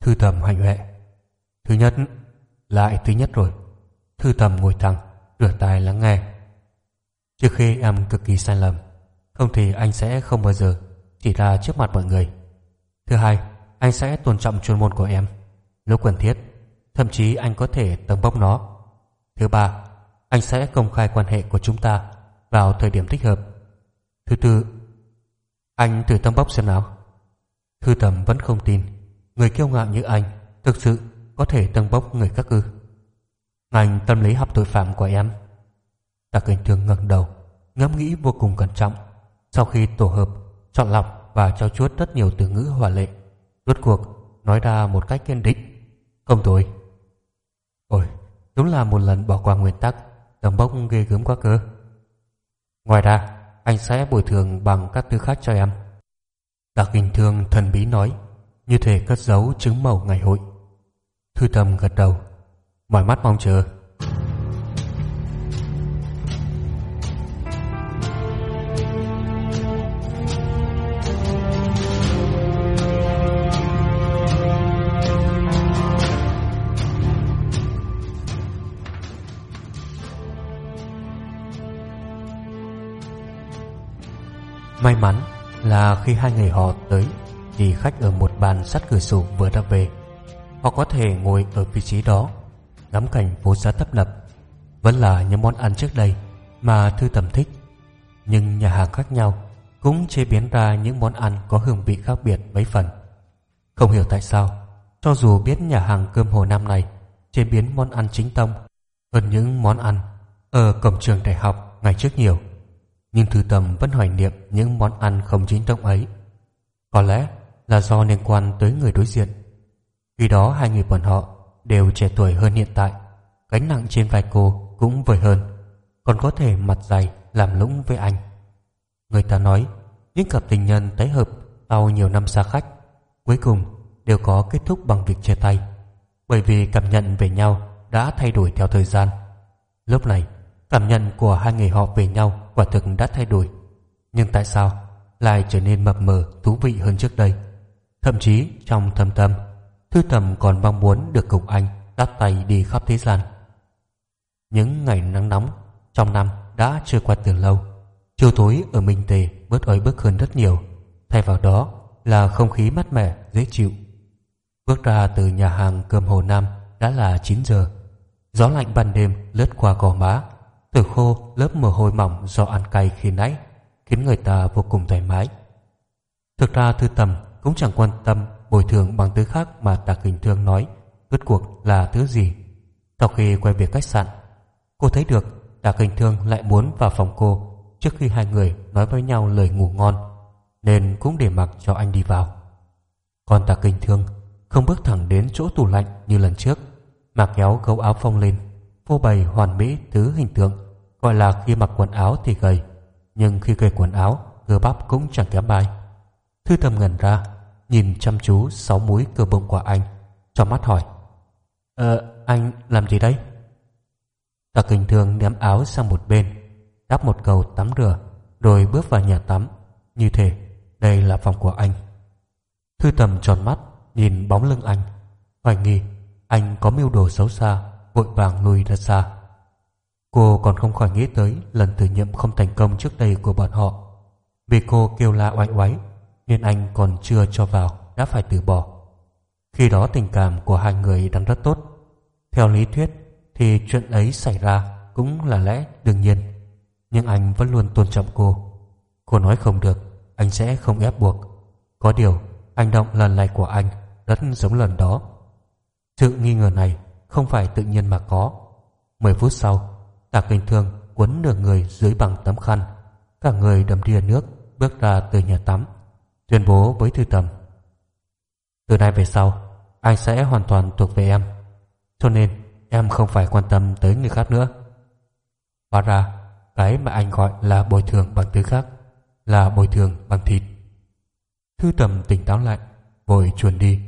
Thư tầm hành huệ. Thứ nhất, lại thứ nhất rồi. Thư tầm ngồi thẳng, rửa tai lắng nghe. Trước khi em cực kỳ sai lầm, không thì anh sẽ không bao giờ chỉ ra trước mặt mọi người. Thứ hai, anh sẽ tôn trọng chuyên môn của em. Nếu cần thiết, thậm chí anh có thể tấm bốc nó. Thứ ba, anh sẽ công khai quan hệ của chúng ta vào thời điểm thích hợp. Thứ tư, anh thử tấm bốc xem nào. Thư tầm vẫn không tin, người kiêu ngạo như anh thực sự có thể tân bốc người khác ư. Ngành tâm lý học tội phạm của em. Tạ Cảnh Thương ngẩng đầu, ngẫm nghĩ vô cùng cẩn trọng. Sau khi tổ hợp, chọn lọc và trao chuốt rất nhiều từ ngữ hòa lệ, rốt cuộc nói ra một cách kiên định. Không thôi. Ôi, đúng là một lần bỏ qua nguyên tắc, tầm bốc ghê gớm quá cơ. Ngoài ra, anh sẽ bồi thường bằng các thứ khác cho em. Đặc hình thương thần bí nói, như thể cất giấu chứng màu ngày hội. Thư tâm gật đầu, mỏi mắt mong chờ. May mắn là khi hai người họ tới thì khách ở một bàn sát cửa sổ vừa ra về. Họ có thể ngồi ở vị trí đó, ngắm cảnh phố xá tấp nập. Vẫn là những món ăn trước đây mà Thư Tầm thích. Nhưng nhà hàng khác nhau cũng chế biến ra những món ăn có hương vị khác biệt mấy phần. Không hiểu tại sao, cho dù biết nhà hàng cơm Hồ Nam này chế biến món ăn chính tông hơn những món ăn ở cổng trường đại học ngày trước nhiều nhưng Thư tầm vẫn hoài niệm những món ăn không chính tông ấy. Có lẽ là do liên quan tới người đối diện. Khi đó hai người bọn họ đều trẻ tuổi hơn hiện tại, gánh nặng trên vai cô cũng vời hơn, còn có thể mặt dày làm lũng với anh. Người ta nói, những cặp tình nhân tái hợp sau nhiều năm xa khách, cuối cùng đều có kết thúc bằng việc chia tay, bởi vì cảm nhận về nhau đã thay đổi theo thời gian. Lúc này, Cảm nhận của hai người họ về nhau quả thực đã thay đổi. Nhưng tại sao lại trở nên mập mờ thú vị hơn trước đây? Thậm chí trong thâm tâm, Thư Tầm còn mong muốn được cùng anh dắt tay đi khắp thế gian. Những ngày nắng nóng trong năm đã trôi qua từ lâu. Chiều tối ở Minh Tề bớt oi bức hơn rất nhiều. Thay vào đó là không khí mát mẻ, dễ chịu. Bước ra từ nhà hàng cơm Hồ Nam đã là 9 giờ. Gió lạnh ban đêm lướt qua gò má từ khô lớp mồ hôi mỏng do ăn cay khi nãy khiến người ta vô cùng thoải mái. Thực ra Thư Tầm cũng chẳng quan tâm bồi thường bằng thứ khác mà Tạc Kình Thương nói rốt cuộc là thứ gì. Sau khi quay về khách sạn, cô thấy được Tạc Kình Thương lại muốn vào phòng cô trước khi hai người nói với nhau lời ngủ ngon nên cũng để mặc cho anh đi vào. Còn Tạc Kình Thương không bước thẳng đến chỗ tủ lạnh như lần trước mà kéo gấu áo phông lên phô bày hoàn mỹ thứ hình tượng, gọi là khi mặc quần áo thì gầy, nhưng khi cởi quần áo, cơ bắp cũng chẳng kém ai. Thư thầm ngẩn ra, nhìn chăm chú sáu múi cơ bụng của anh, cho mắt hỏi ờ anh làm gì đấy? Tạ kinh thường ném áo sang một bên, đắp một cầu tắm rửa, rồi bước vào nhà tắm. Như thể đây là phòng của anh. Thư tầm tròn mắt, nhìn bóng lưng anh, hoài nghi anh có mưu đồ xấu xa vội vàng lùi ra xa. Cô còn không khỏi nghĩ tới lần thử nghiệm không thành công trước đây của bọn họ. Vì cô kêu la oai oái nên anh còn chưa cho vào đã phải từ bỏ. Khi đó tình cảm của hai người đang rất tốt. Theo lý thuyết thì chuyện ấy xảy ra cũng là lẽ đương nhiên. Nhưng anh vẫn luôn tôn trọng cô. Cô nói không được, anh sẽ không ép buộc. Có điều, hành động lần này của anh rất giống lần đó. Sự nghi ngờ này không phải tự nhiên mà có. Mười phút sau, tạ Kinh Thương quấn nửa người dưới bằng tấm khăn, Cả người đầm đìa nước Bước ra từ nhà tắm Tuyên bố với thư tầm. Từ nay về sau Anh sẽ hoàn toàn thuộc về em? Cho nên em không phải quan tâm tới người khác nữa. Hóa ra Cái mà anh gọi là bồi thường bằng thứ khác Là bồi thường bằng thịt. Thư tầm tỉnh táo lại Vội chuồn đi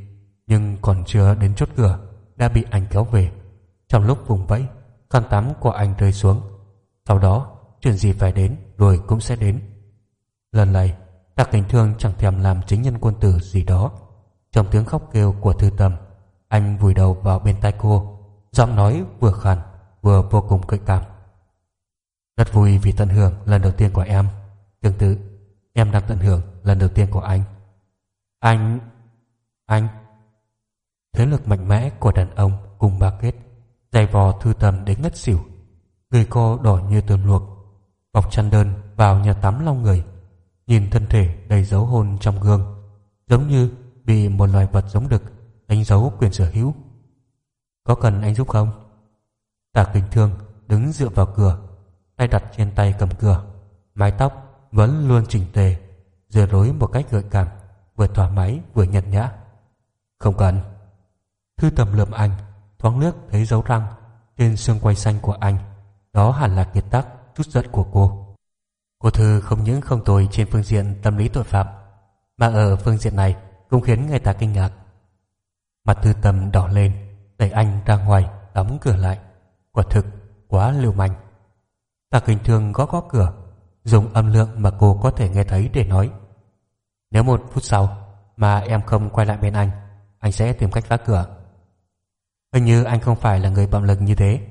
Nhưng còn chưa đến chốt cửa. Đã bị anh kéo về. Trong lúc vùng vẫy Khăn tắm của anh rơi xuống. Sau đó, chuyện gì phải đến Rồi cũng sẽ đến. Lần này, Đặc cảnh thương chẳng thèm làm chính nhân quân tử gì đó. Trong tiếng khóc kêu của thư tầm, Anh vùi đầu vào bên tai cô, Giọng nói vừa khàn, Vừa vô cùng cậy cảm. Rất vui vì tận hưởng lần đầu tiên của em. Tương tự, Em đang tận hưởng lần đầu tiên của anh. Anh Anh Thế lực mạnh mẽ của đàn ông cùng ba kết, Dày vò thư tầm đến ngất xỉu. Người cô đỏ như tôm luộc, Bọc chăn đơn vào nhà tắm long người, Nhìn thân thể đầy dấu hôn trong gương, Giống như bị một loài vật giống đực Đánh dấu quyền sở hữu. Có cần anh giúp không? Tả kinh thương đứng dựa vào cửa, Tay đặt trên tay cầm cửa, Mái tóc vẫn luôn chỉnh tề Rửa rối một cách gợi cảm, Vừa thoải mái vừa nhật nhã. Không cần. Thư tầm lượm anh, Thoáng nước thấy dấu răng Trên xương quay xanh của anh. Đó hẳn là kiệt tác, chút giận của cô. Cô Thư không những không tồi trên phương diện tâm lý tội phạm, Mà ở phương diện này cũng khiến người ta kinh ngạc. Mặt Thư tầm đỏ lên, Đẩy anh ra ngoài, đóng cửa lại. Quả thực, quá lưu manh. Ta kinh thương gõ gõ cửa, Dùng âm lượng mà cô có thể nghe thấy để nói. Nếu một phút sau Mà em không quay lại bên anh Anh sẽ tìm cách phá cửa. Hình như anh không phải là người bạo lực như thế.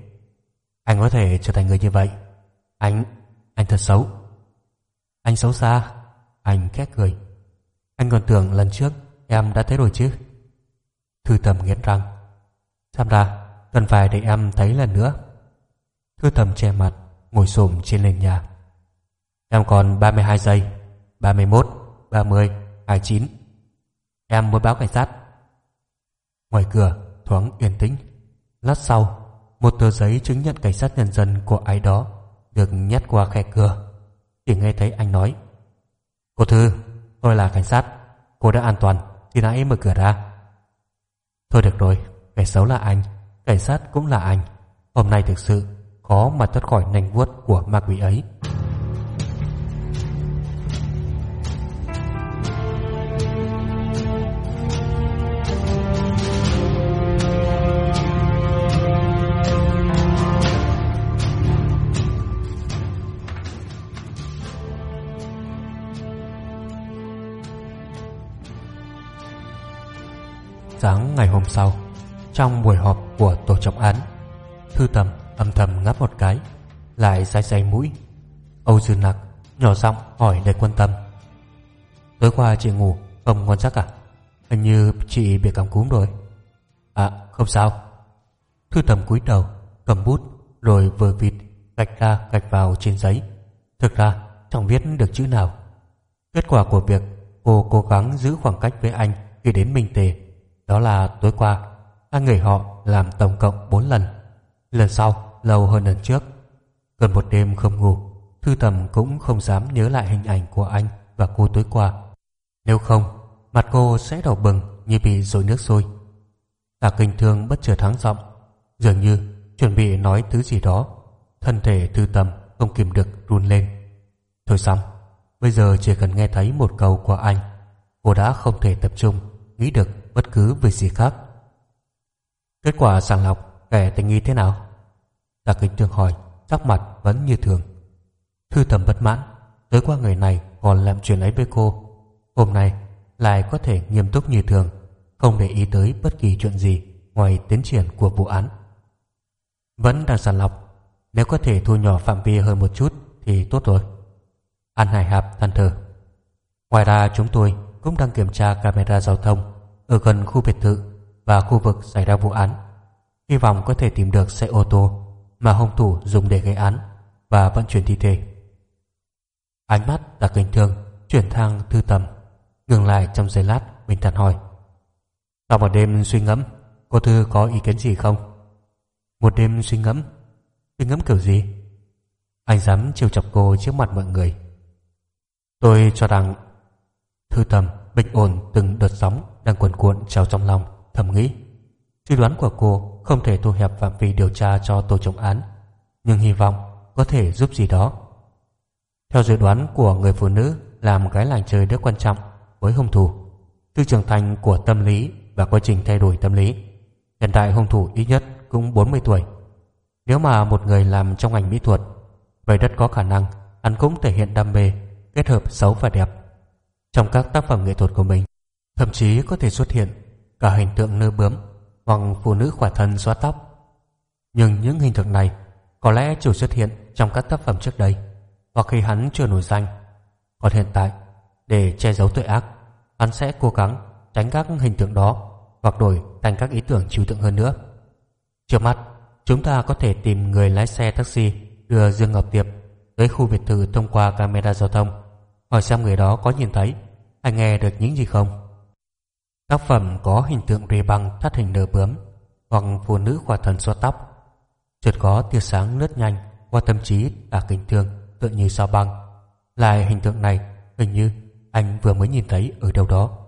Anh có thể trở thành người như vậy. Anh, anh thật xấu. Anh xấu xa. Anh khét cười Anh còn tưởng lần trước em đã thấy rồi chứ. Thư tầm nghiến răng. Xem ra cần phải để em thấy lần nữa. Thư tầm che mặt Ngồi xổm trên nền nhà. Em còn 32 giây. 31, 30, 29 Em muốn báo cảnh sát. Ngoài cửa thoáng yên tĩnh. Lát sau, Một tờ giấy chứng nhận cảnh sát nhân dân của ai đó Được nhét qua khe cửa Chỉ nghe thấy anh nói, Cô Thư, Tôi là cảnh sát, Cô đã an toàn, Thì nãy mở cửa ra. Thôi được rồi, Kẻ xấu là anh, Cảnh sát cũng là anh. Hôm nay thực sự Khó mà thoát khỏi nành vuốt của ma quỷ ấy. Hôm sau, Trong buổi họp của tổ trọng án, Thư tầm âm thầm ngáp một cái, Lại say say mũi. Âu Dương Nặc nhỏ giọng hỏi đầy quan tâm, Tối qua chị ngủ không ngon giấc à? Hình như chị bị cảm cúm rồi. À không sao. Thư tầm cúi đầu, cầm bút, Rồi vừa vịt gạch ra gạch vào trên giấy. Thực ra, chẳng viết được chữ nào. Kết quả của việc cô cố gắng giữ khoảng cách với anh khi đến Minh Tề đó là tối qua, Hai người họ làm tổng cộng 4 lần. Lần sau, lâu hơn lần trước. Gần một đêm không ngủ, Thư tầm cũng không dám nhớ lại hình ảnh của anh và cô tối qua. Nếu không, Mặt cô sẽ đỏ bừng như bị dội nước sôi. Cả kinh thương bất chợt thắng giọng. Dường như chuẩn bị nói thứ gì đó, Thân thể thư tầm không kìm được run lên. Thôi xong, Bây giờ chỉ cần nghe thấy một câu của anh, Cô đã không thể tập trung Nghĩ được bất cứ việc gì khác. Kết quả sàng lọc kẻ tình nghi thế nào? Tạ kính trường hỏi, Sắc mặt vẫn như thường. Thư thầm bất mãn, Tới qua người này còn làm chuyện ấy với cô. Hôm nay lại có thể nghiêm túc như thường, Không để ý tới bất kỳ chuyện gì Ngoài tiến triển của vụ án. Vẫn đang sàng lọc, Nếu có thể thu nhỏ phạm vi hơn một chút Thì tốt rồi. An Hải Hạp than thở. Ngoài ra chúng tôi cũng đang kiểm tra camera giao thông ở gần khu biệt thự và khu vực xảy ra vụ án. Hy vọng có thể tìm được xe ô tô mà hung thủ dùng để gây án và vận chuyển thi thể. Ánh mắt đã kinh thương chuyển thang thư tầm, ngừng lại trong giây lát mình thản hỏi. Sau một đêm suy ngẫm, cô Thư có ý kiến gì không? Một đêm suy ngẫm? Suy ngẫm kiểu gì? Anh dám chiều chọc cô trước mặt mọi người. Tôi cho rằng Thư tầm bình ổn từng đợt sóng đang cuồn cuộn trào trong lòng, thầm nghĩ. Suy đoán của cô không thể thu hẹp phạm vi điều tra cho tổ trọng án, nhưng hy vọng có thể giúp gì đó. Theo dự đoán của người phụ nữ làm gái làng chơi rất quan trọng với hung thủ sự trưởng thành của tâm lý và quá trình thay đổi tâm lý. Hiện tại hung thủ ít nhất cũng 40 tuổi. Nếu mà một người làm trong ngành mỹ thuật, vậy rất có khả năng anh cũng thể hiện đam mê kết hợp xấu và đẹp trong các tác phẩm nghệ thuật của mình. Thậm chí có thể xuất hiện cả hình tượng nơ bướm hoặc phụ nữ khỏa thân xóa tóc. Nhưng những hình tượng này có lẽ chủ xuất hiện trong các tác phẩm trước đây, hoặc khi hắn chưa nổi danh. Còn hiện tại, để che giấu tội ác, hắn sẽ cố gắng tránh các hình tượng đó hoặc đổi thành các ý tưởng trừu tượng hơn nữa. Trước mắt, chúng ta có thể tìm người lái xe taxi đưa Dương Ngọc Tiệp tới khu biệt thự thông qua camera giao thông hỏi xem người đó có nhìn thấy, hay nghe được những gì không? Tác phẩm có hình tượng rìa băng thắt hình nở bướm hoặc phụ nữ khỏa thần xoa tóc. Chợt có tia sáng lướt nhanh qua tâm trí là kính thương, tựa như sao băng. Lại hình tượng này, hình như anh vừa mới nhìn thấy ở đâu đó.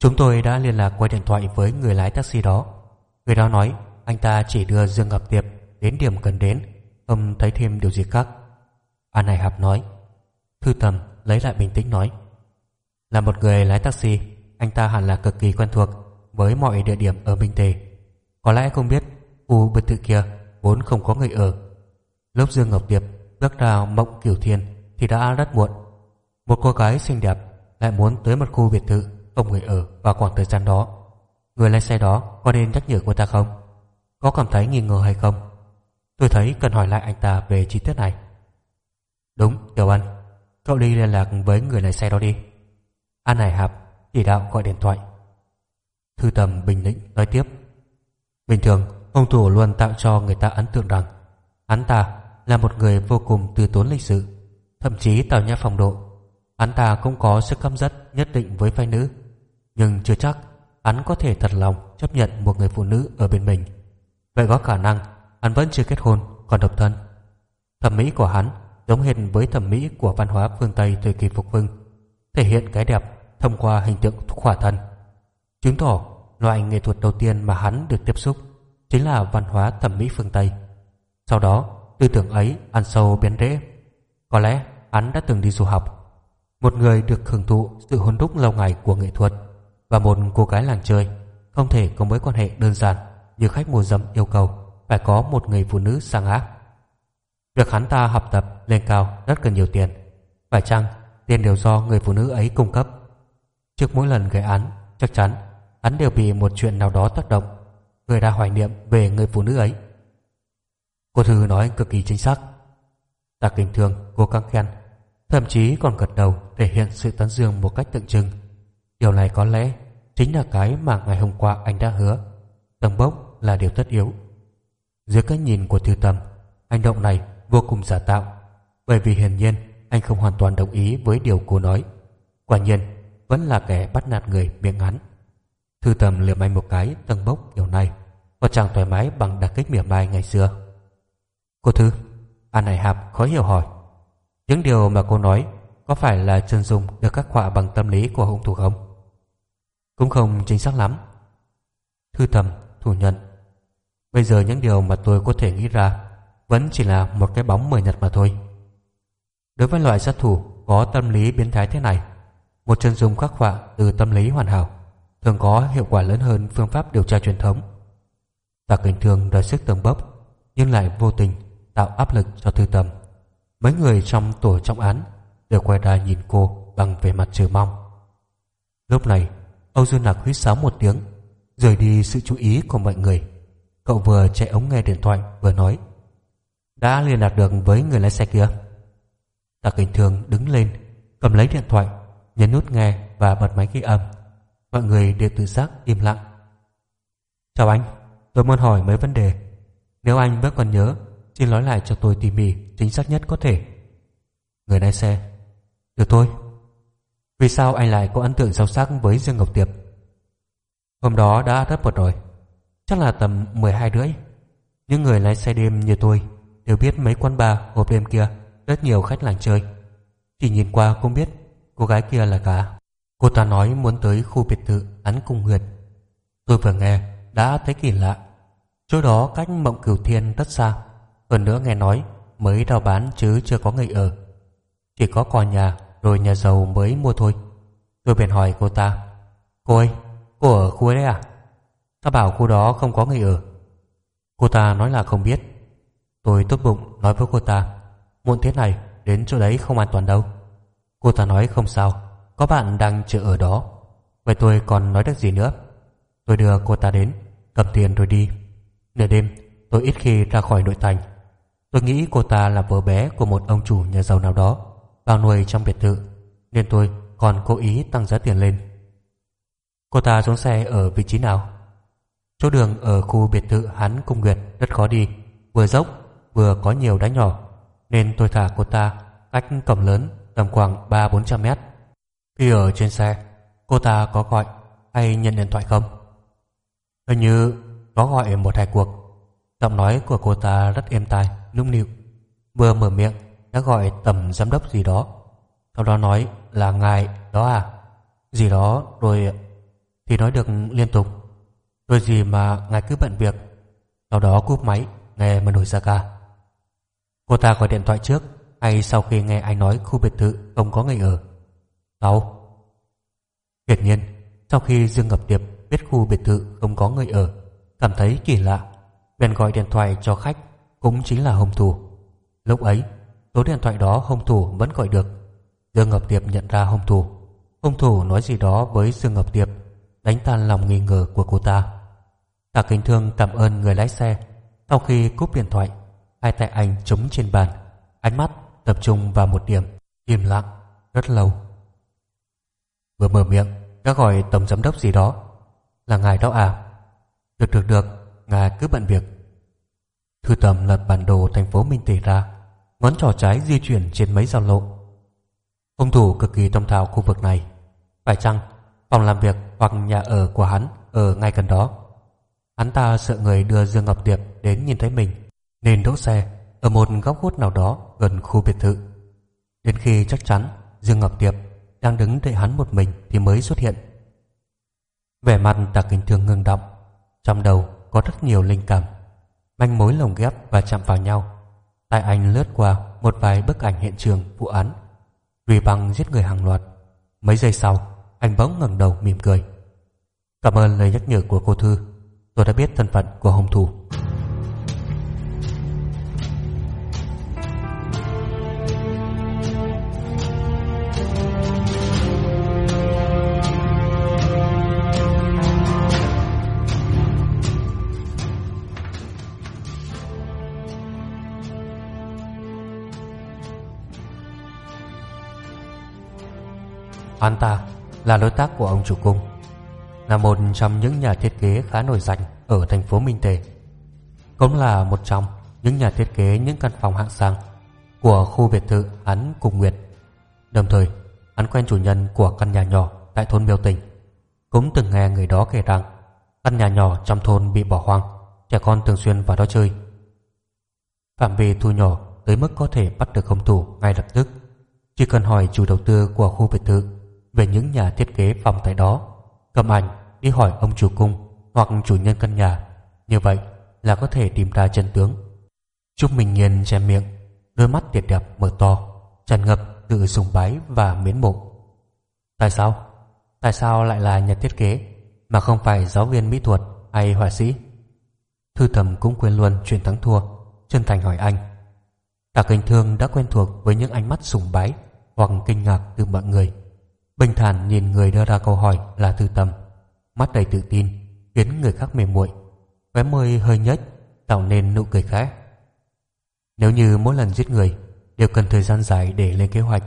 Chúng tôi đã liên lạc qua điện thoại với người lái taxi đó. Người đó nói, anh ta chỉ đưa dương ngọc tiệp đến điểm cần đến, không thấy thêm điều gì khác. An hải hạp nói thư tầm lấy lại bình tĩnh nói là một người lái taxi anh ta hẳn là cực kỳ quen thuộc với mọi địa điểm ở Minh Tề. Có lẽ không biết khu biệt thự kia vốn không có người ở. Lúc Dương Ngọc Điệp bước ra mộng kiểu thiên thì đã rất muộn. Một cô gái xinh đẹp lại muốn tới một khu biệt thự không người ở vào khoảng thời gian đó. Người lái xe đó có nên nhắc nhở cô ta không? Có cảm thấy nghi ngờ hay không? Tôi thấy cần hỏi lại anh ta về chi tiết này. Đúng, Tiểu Anh. Cậu đi liên lạc với người lái xe đó đi. An Hải Hạp chỉ đạo gọi điện thoại. Thư Tầm bình tĩnh nói tiếp. Bình thường, ông thủ luôn tạo cho người ta ấn tượng rằng hắn ta là một người vô cùng từ tốn lịch sự, thậm chí tào nhã phong độ. Hắn ta cũng có sức căm dứt nhất định với phái nữ, nhưng chưa chắc hắn có thể thật lòng chấp nhận một người phụ nữ ở bên mình. Vậy có khả năng hắn vẫn chưa kết hôn, còn độc thân. Thẩm mỹ của hắn giống hệt với thẩm mỹ của văn hóa phương Tây thời kỳ phục hưng, thể hiện cái đẹp thông qua hình tượng khỏa thân chứng tỏ loại nghệ thuật đầu tiên mà hắn được tiếp xúc chính là văn hóa thẩm mỹ phương Tây. Sau đó, tư tưởng ấy ăn sâu biến rễ. Có lẽ hắn đã từng đi du học. Một người được hưởng thụ sự hôn đúc lâu ngày của nghệ thuật và một cô gái làng chơi không thể có mối quan hệ đơn giản như khách mua dâm yêu cầu phải có một người phụ nữ sang ác. Việc hắn ta học tập lên cao rất cần nhiều tiền. Phải chăng tiền đều do người phụ nữ ấy cung cấp Trước mỗi lần gây án, chắc chắn hắn đều bị một chuyện nào đó tác động, người đã hoài niệm về người phụ nữ ấy. Cô Thư nói cực kỳ chính xác. Ta kính thường, cô căng khen, thậm chí còn gật đầu thể hiện sự tán dương một cách tượng trưng. Điều này có lẽ chính là cái mà ngày hôm qua anh đã hứa. Tầng bốc là điều tất yếu. Dưới cái nhìn của Thư Tâm, hành động này vô cùng giả tạo, bởi vì hiển nhiên anh không hoàn toàn đồng ý với điều cô nói. Quả nhiên, vẫn là kẻ bắt nạt người miệng ngắn. Thư tầm liềm anh một cái tâng bốc kiểu này và chẳng thoải mái bằng đặc kích mỉa mai ngày xưa. Cô Thư, An Hải Hạp khó hiểu hỏi. Những điều mà cô nói có phải là chân dung được khắc họa bằng tâm lý của hung thủ không? Cũng không chính xác lắm. Thư tầm, thủ nhận. Bây giờ những điều mà tôi có thể nghĩ ra vẫn chỉ là một cái bóng mờ nhật mà thôi. Đối với loại sát thủ có tâm lý biến thái thế này, một chân dung khắc họa từ tâm lý hoàn hảo thường có hiệu quả lớn hơn phương pháp điều tra truyền thống. Tạ Cảnh thường đòi sức tầng bốc nhưng lại vô tình tạo áp lực cho Thư tầm. Mấy người trong tổ trọng án đều quay ra nhìn cô bằng vẻ mặt chờ mong. Lúc này, Âu Dương Lạc huýt sáo một tiếng, rời đi sự chú ý của mọi người. Cậu vừa chạy ống nghe điện thoại vừa nói đã liên lạc được với người lái xe kia. Tạ Kình Thường đứng lên, cầm lấy điện thoại nhấn nút nghe và bật máy ghi âm. Mọi người đều tự giác im lặng. Chào anh, tôi muốn hỏi mấy vấn đề. Nếu anh vẫn còn nhớ, xin nói lại cho tôi tỉ mỉ, chính xác nhất có thể. Người lái xe. Được thôi. Vì sao anh lại có ấn tượng sâu sắc với Dương Ngọc Tiệp? Hôm đó đã rất một rồi. Chắc là tầm 12 rưỡi. Những người lái xe đêm như tôi đều biết mấy quán bar hộp đêm kia rất nhiều khách làng chơi. Chỉ nhìn qua cũng biết cô gái kia là gà. Cô ta nói muốn tới khu biệt thự hắn cung huyệt. Tôi vừa nghe đã thấy kỳ lạ. Chỗ đó cách mộng cửu thiên rất xa. Hơn nữa nghe nói mới đào bán chứ chưa có người ở. Chỉ có cò nhà rồi nhà giàu mới mua thôi. Tôi bèn hỏi cô ta Cô ơi, cô ở khu đấy à? Ta bảo khu đó không có người ở. Cô ta nói là không biết. Tôi tốt bụng nói với cô ta Muộn thế này đến chỗ đấy không an toàn đâu. Cô ta nói không sao, có bạn đang chờ ở đó. Vậy tôi còn nói được gì nữa? Tôi đưa cô ta đến, cầm tiền rồi đi. Nửa đêm, tôi ít khi ra khỏi nội thành. Tôi nghĩ cô ta là vợ bé của một ông chủ nhà giàu nào đó, bao nuôi trong biệt thự, nên tôi còn cố ý tăng giá tiền lên. Cô ta xuống xe ở vị trí nào? Chỗ đường ở khu biệt thự hắn cung nguyệt rất khó đi, vừa dốc vừa có nhiều đá nhỏ, nên tôi thả cô ta cách cổng lớn tầm khoảng ba bốn trăm mét. Khi ở trên xe, cô ta có gọi hay nhận điện thoại không? Hình như có gọi một hai cuộc. Giọng nói của cô ta rất êm tai, nũng nịu. Vừa mở miệng đã gọi tầm giám đốc gì đó. Sau đó nói là ngài đó à? Gì đó rồi thì nói được liên tục. Rồi gì mà ngài cứ bận việc. Sau đó cúp máy, nghe mà nổi ra ca. Cô ta gọi điện thoại trước hay sau khi nghe anh nói khu biệt thự không có người ở? Sau. Hiển nhiên, sau khi Dương Ngập Điệp biết khu biệt thự không có người ở, cảm thấy kỳ lạ, bèn gọi điện thoại cho khách cũng chính là hung thủ. Lúc ấy, số điện thoại đó hung thủ vẫn gọi được. Dương Ngập Điệp nhận ra hung thủ. Hung thủ nói gì đó với Dương Ngập Điệp, đánh tan lòng nghi ngờ của cô ta. Tạ Kính Thương cảm ơn người lái xe. Sau khi cúp điện thoại, hai tay anh chống trên bàn, ánh mắt tập trung vào một điểm, im lặng rất lâu. Vừa mở miệng, đã gọi tổng giám đốc gì đó. Là ngài đó à? Được được được, ngài cứ bận việc. Thư tầm lật bản đồ thành phố Minh Tề ra, ngón trỏ trái di chuyển trên mấy giao lộ. Hung thủ cực kỳ thông thạo khu vực này. Phải chăng phòng làm việc hoặc nhà ở của hắn ở ngay gần đó? Hắn ta sợ người đưa Dương Ngọc Điệp đến nhìn thấy mình, nên đỗ xe ở một góc khuất nào đó gần khu biệt thự. Đến khi chắc chắn Dương Ngọc Tiệp đang đứng đợi hắn một mình thì mới xuất hiện. Vẻ mặt Tạc Kinh Thương ngưng động, trong đầu có rất nhiều linh cảm, manh mối lồng ghép và chạm vào nhau. Tại anh lướt qua một vài bức ảnh hiện trường vụ án, vì bằng giết người hàng loạt. Mấy giây sau, anh bỗng ngẩng đầu mỉm cười. Cảm ơn lời nhắc nhở của cô Thư, tôi đã biết thân phận của hung thủ. Hắn ta là đối tác của ông chủ cung, Là một trong những nhà thiết kế khá nổi danh Ở thành phố Minh Tề, Cũng là một trong những nhà thiết kế những căn phòng hạng sang Của khu biệt thự hắn cùng Nguyệt. Đồng thời, hắn quen chủ nhân của căn nhà nhỏ Tại thôn Miêu Tình, Cũng từng nghe người đó kể rằng Căn nhà nhỏ trong thôn bị bỏ hoang, Trẻ con thường xuyên vào đó chơi. Phạm vi thu nhỏ tới mức có thể bắt được hung thủ ngay lập tức, Chỉ cần hỏi chủ đầu tư của khu biệt thự về những nhà thiết kế phòng tại đó. Cầm ảnh, đi hỏi ông chủ cung hoặc chủ nhân căn nhà. Như vậy là có thể tìm ra chân tướng. Trúc Minh Nhiên che miệng, đôi mắt tuyệt đẹp mở to, tràn ngập sự sùng bái và mến mộ. Tại sao? Tại sao lại là nhà thiết kế mà không phải giáo viên mỹ thuật hay họa sĩ? Thư thầm cũng quên luôn chuyện thắng thua, chân thành hỏi anh. Cả kinh thương đã quen thuộc với những ánh mắt sùng bái hoặc kinh ngạc từ mọi người. Bình thản nhìn người đưa ra câu hỏi là Thư Tâm. Mắt đầy tự tin, Khiến người khác mềm muội. Khóe môi hơi nhếch, Tạo nên nụ cười khẽ. Nếu như mỗi lần giết người, Đều cần thời gian dài để lên kế hoạch,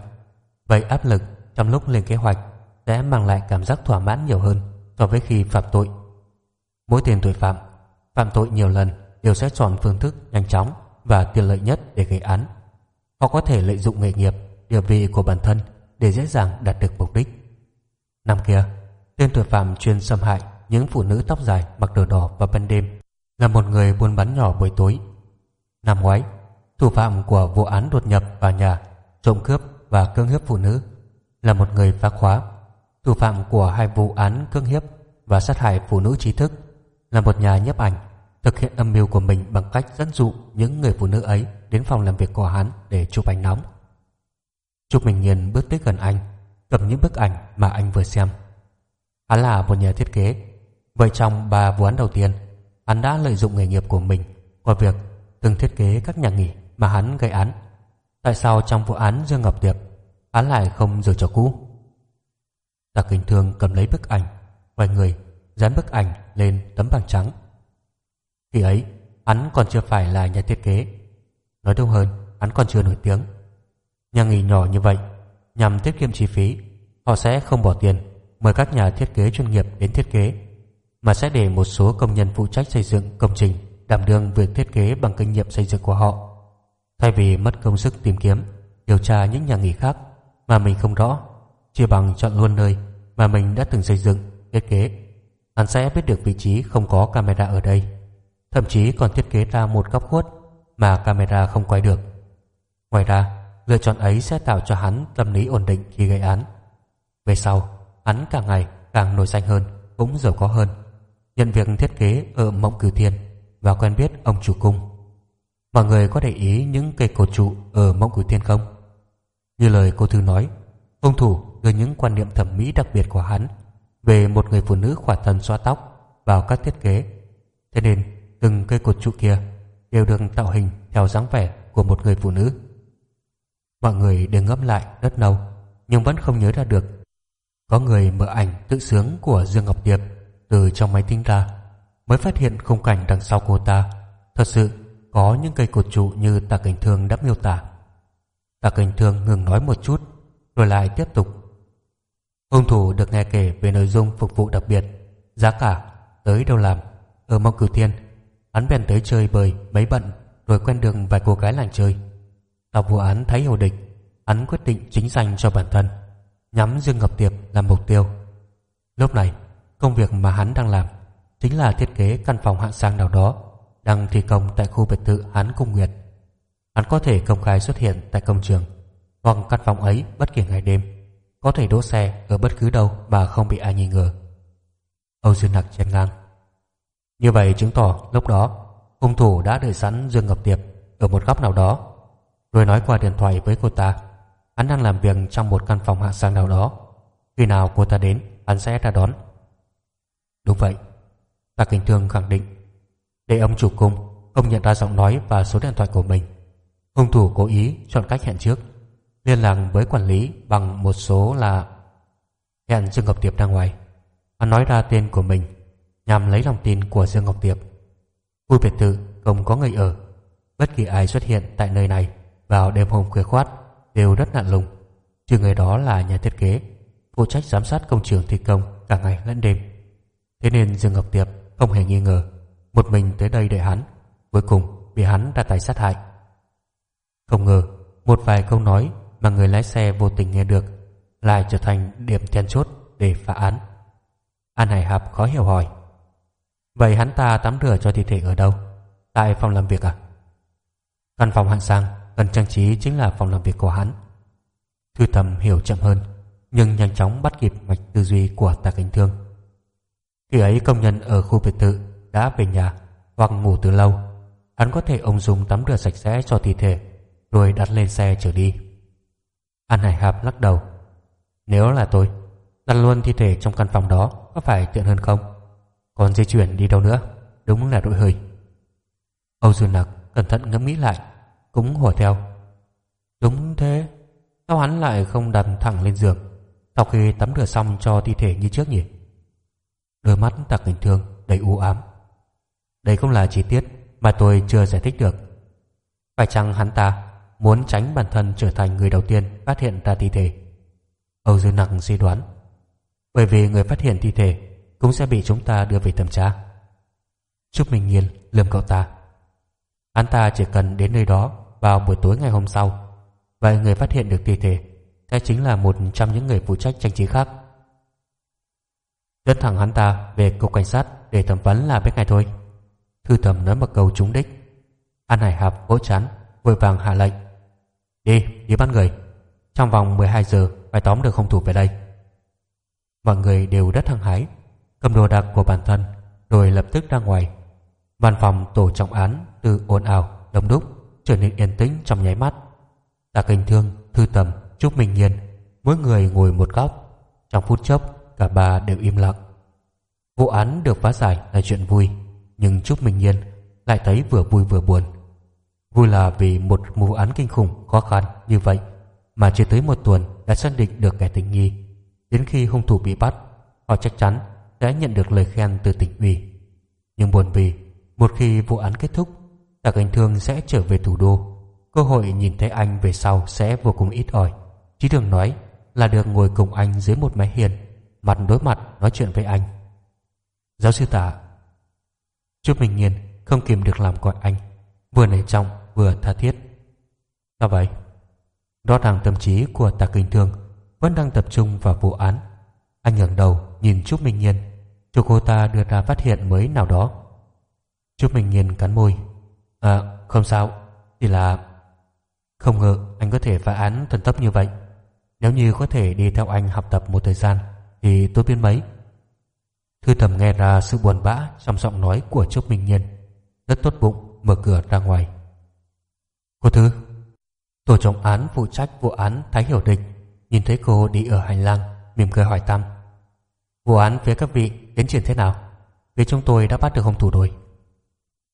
Vậy áp lực trong lúc lên kế hoạch Sẽ mang lại cảm giác thỏa mãn nhiều hơn So với khi phạm tội. Mỗi tiền tội phạm Phạm tội nhiều lần đều sẽ chọn phương thức nhanh chóng Và tiện lợi nhất để gây án. Họ có thể lợi dụng nghề nghiệp, Địa vị của bản thân để dễ dàng đạt được mục đích. Năm kia, tên tội phạm chuyên xâm hại những phụ nữ tóc dài mặc đồ đỏ vào ban đêm là một người buôn bán nhỏ buổi tối. Năm ngoái, thủ phạm của vụ án đột nhập vào nhà trộm cướp và cưỡng hiếp phụ nữ, là một người phá khóa, thủ phạm của hai vụ án cưỡng hiếp và sát hại phụ nữ trí thức, là một nhà nhiếp ảnh thực hiện âm mưu của mình bằng cách dẫn dụ những người phụ nữ ấy đến phòng làm việc của hắn để chụp ảnh nóng. Trúc Minh Nhiên bước tới gần anh, cầm những bức ảnh mà anh vừa xem. Hắn là một nhà thiết kế, vậy trong ba vụ án đầu tiên, hắn đã lợi dụng nghề nghiệp của mình qua việc từng thiết kế các nhà nghỉ mà hắn gây án. Tại sao trong vụ án Dương Ngọc Tiệp, hắn lại không giữ cho cũ? Tạ Kinh Thương cầm lấy bức ảnh, quay người, dán bức ảnh lên tấm bảng trắng. Khi ấy, hắn còn chưa phải là nhà thiết kế. Nói đúng hơn, hắn còn chưa nổi tiếng. Nhà nghỉ nhỏ như vậy, nhằm tiết kiệm chi phí, họ sẽ không bỏ tiền mời các nhà thiết kế chuyên nghiệp đến thiết kế, mà sẽ để một số công nhân phụ trách xây dựng công trình đảm đương việc thiết kế bằng kinh nghiệm xây dựng của họ. Thay vì mất công sức tìm kiếm, điều tra những nhà nghỉ khác mà mình không rõ, chia bằng chọn luôn nơi mà mình đã từng xây dựng, thiết kế. Hắn sẽ biết được vị trí không có camera ở đây. Thậm chí còn thiết kế ra một góc khuất mà camera không quay được. Ngoài ra, lựa chọn ấy sẽ tạo cho hắn tâm lý ổn định khi gây án. Về sau, hắn càng ngày càng nổi danh hơn, cũng giàu có hơn. Nhận việc thiết kế ở Mộng Cửu Thiên và quen biết ông chủ cung. Mọi người có để ý những cây cột trụ ở Mộng Cửu Thiên không? Như lời cô Thư nói, ông thủ đưa những quan niệm thẩm mỹ đặc biệt của hắn về một người phụ nữ khỏa thân xóa tóc vào các thiết kế. Thế nên từng cây cột trụ kia đều được tạo hình theo dáng vẻ của một người phụ nữ. Mọi người đều ngẫm lại rất lâu nhưng vẫn không nhớ ra được. Có người mở ảnh tự sướng của Dương Ngọc Điệp từ trong máy tính ra mới phát hiện khung cảnh đằng sau cô ta thật sự có những cây cột trụ như Tạ Cảnh Thương đã miêu tả. Tạ Cảnh Thương ngừng nói một chút rồi lại tiếp tục. Hung thủ được nghe kể về nội dung phục vụ đặc biệt, giá cả, tới đâu làm, ở Mông Cửu Thiên. Hắn bèn tới chơi bời mấy bận rồi quen đường vài cô gái làng chơi. Sau vụ án thấy hồ địch, hắn quyết định chính danh cho bản thân, nhắm Dương Ngọc Tiệp làm mục tiêu. Lúc này, công việc mà hắn đang làm chính là thiết kế căn phòng hạng sang nào đó đang thi công tại khu biệt thự Hán Cung Nguyệt. Hắn có thể công khai xuất hiện tại công trường hoặc căn phòng ấy bất kỳ ngày đêm, có thể đỗ xe ở bất cứ đâu mà không bị ai nghi ngờ. Âu Dương Nặc chen ngang. Như vậy chứng tỏ lúc đó hung thủ đã đợi sẵn Dương Ngọc Tiệp ở một góc nào đó rồi nói qua điện thoại với cô ta. Hắn đang làm việc trong một căn phòng hạ sang nào đó. Khi nào cô ta đến, hắn sẽ ra đón. Đúng vậy. Tạ kinh thương khẳng định. Để ông chủ cung không nhận ra giọng nói và số điện thoại của mình. Hung thủ cố ý chọn cách hẹn trước. Liên lạc với quản lý bằng một số là hẹn dương ngọc tiệp ra ngoài. Hắn nói ra tên của mình, nhằm lấy lòng tin của dương ngọc tiệp khu biệt thự không có người ở. Bất kỳ ai xuất hiện tại nơi này vào đêm hôm khuya khoát, đều rất nặng lùng. Trừ người đó là nhà thiết kế, phụ trách giám sát công trường thi công cả ngày lẫn đêm. Thế nên dương ngọc tiệp không hề nghi ngờ, một mình tới đây để hắn, cuối cùng bị hắn ra tay sát hại. Không ngờ, một vài câu nói mà người lái xe vô tình nghe được lại trở thành điểm then chốt để phá án. An hải hạp khó hiểu hỏi, vậy hắn ta tắm rửa cho thi thể ở đâu? Tại phòng làm việc à? Căn phòng hạng sang Phần trang trí chính là phòng làm việc của hắn. Thư tầm hiểu chậm hơn, Nhưng nhanh chóng bắt kịp mạch tư duy của tạ cảnh thương. Khi ấy công nhân ở khu biệt thự Đã về nhà hoặc ngủ từ lâu, Hắn có thể ông dùng tắm rửa sạch sẽ cho thi thể, Rồi đặt lên xe trở đi. An Hải Hạp lắc đầu, Nếu là tôi, Đặt luôn thi thể trong căn phòng đó Có phải tiện hơn không? Còn di chuyển đi đâu nữa, Đúng là đội hơi. Âu Dương Nặc cẩn thận ngẫm nghĩ lại cũng hỏi theo. Đúng thế, Sao hắn lại không đặt thẳng lên giường Sau khi tắm rửa xong cho thi thể như trước nhỉ? Đôi mắt tạc bình thường đầy u ám. Đây cũng là chi tiết Mà tôi chưa giải thích được. Phải chăng hắn ta Muốn tránh bản thân trở thành người đầu tiên Phát hiện ra thi thể? Âu Dương Nặng suy đoán. Bởi vì người phát hiện thi thể Cũng sẽ bị chúng ta đưa về thẩm tra. Trúc Minh Nghiên lườm cậu ta. Hắn ta chỉ cần đến nơi đó vào buổi tối ngày hôm sau. Vậy người phát hiện được thi thể Sẽ chính là một trong những người phụ trách tranh trí khác. Dẫn thẳng hắn ta về cục cảnh sát Để thẩm vấn là biết ngay thôi. Thư thẩm nói một câu trúng đích. An Hải Hạp vỗ chán Vội vàng hạ lệnh. Đi, đi bắt người. Trong vòng 12 giờ phải tóm được hung thủ về đây. Mọi người đều rất hăng hái Cầm đồ đạc của bản thân Rồi lập tức ra ngoài. Văn phòng tổ trọng án từ ồn ào Đông đúc trở nên yên tĩnh trong nháy mắt. Tạ Kinh Thương, Thư Tầm, Trúc Minh Nhiên Mỗi người ngồi một góc. Trong phút chốc cả ba đều im lặng. Vụ án được phá giải là chuyện vui Nhưng Trúc Minh Nhiên lại thấy vừa vui vừa buồn. Vui là vì một vụ án kinh khủng khó khăn như vậy Mà chưa tới một tuần đã xác định được kẻ tình nghi. Đến khi hung thủ bị bắt Họ chắc chắn sẽ nhận được lời khen từ tỉnh ủy. Nhưng buồn vì Một khi vụ án kết thúc Tạ Cảnh Thương sẽ trở về thủ đô. Cơ hội nhìn thấy anh về sau sẽ vô cùng ít ỏi. Chí thường nói là được ngồi cùng anh dưới một mái hiền Mặt đối mặt nói chuyện với anh. Giáo sư Tạ, Chúc Minh Nhiên không kìm được làm gọi anh. Vừa nể trọng, vừa tha thiết. Sao vậy? Rõ ràng tâm trí của Tạ Kinh Thương Vẫn đang tập trung vào vụ án. Anh ngẩng đầu nhìn Trúc Minh Nhiên. Cho cô ta đưa ra phát hiện mới nào đó. Trúc Minh Nhiên cắn môi. À không sao. Chỉ là Không ngờ anh có thể phá án thần tốc như vậy. Nếu như có thể đi theo anh học tập một thời gian, Thì tôi biết mấy. Thư thầm nghe ra sự buồn bã Trong giọng nói của Trúc Minh Nhiên, Rất tốt bụng mở cửa ra ngoài. Cô Thư, Tổ trọng án phụ trách vụ án Thái Hiểu Địch, Nhìn thấy cô đi ở hành lang, mỉm cười hỏi thăm. Vụ án phía các vị tiến triển thế nào? Vì chúng tôi đã bắt được hung thủ rồi.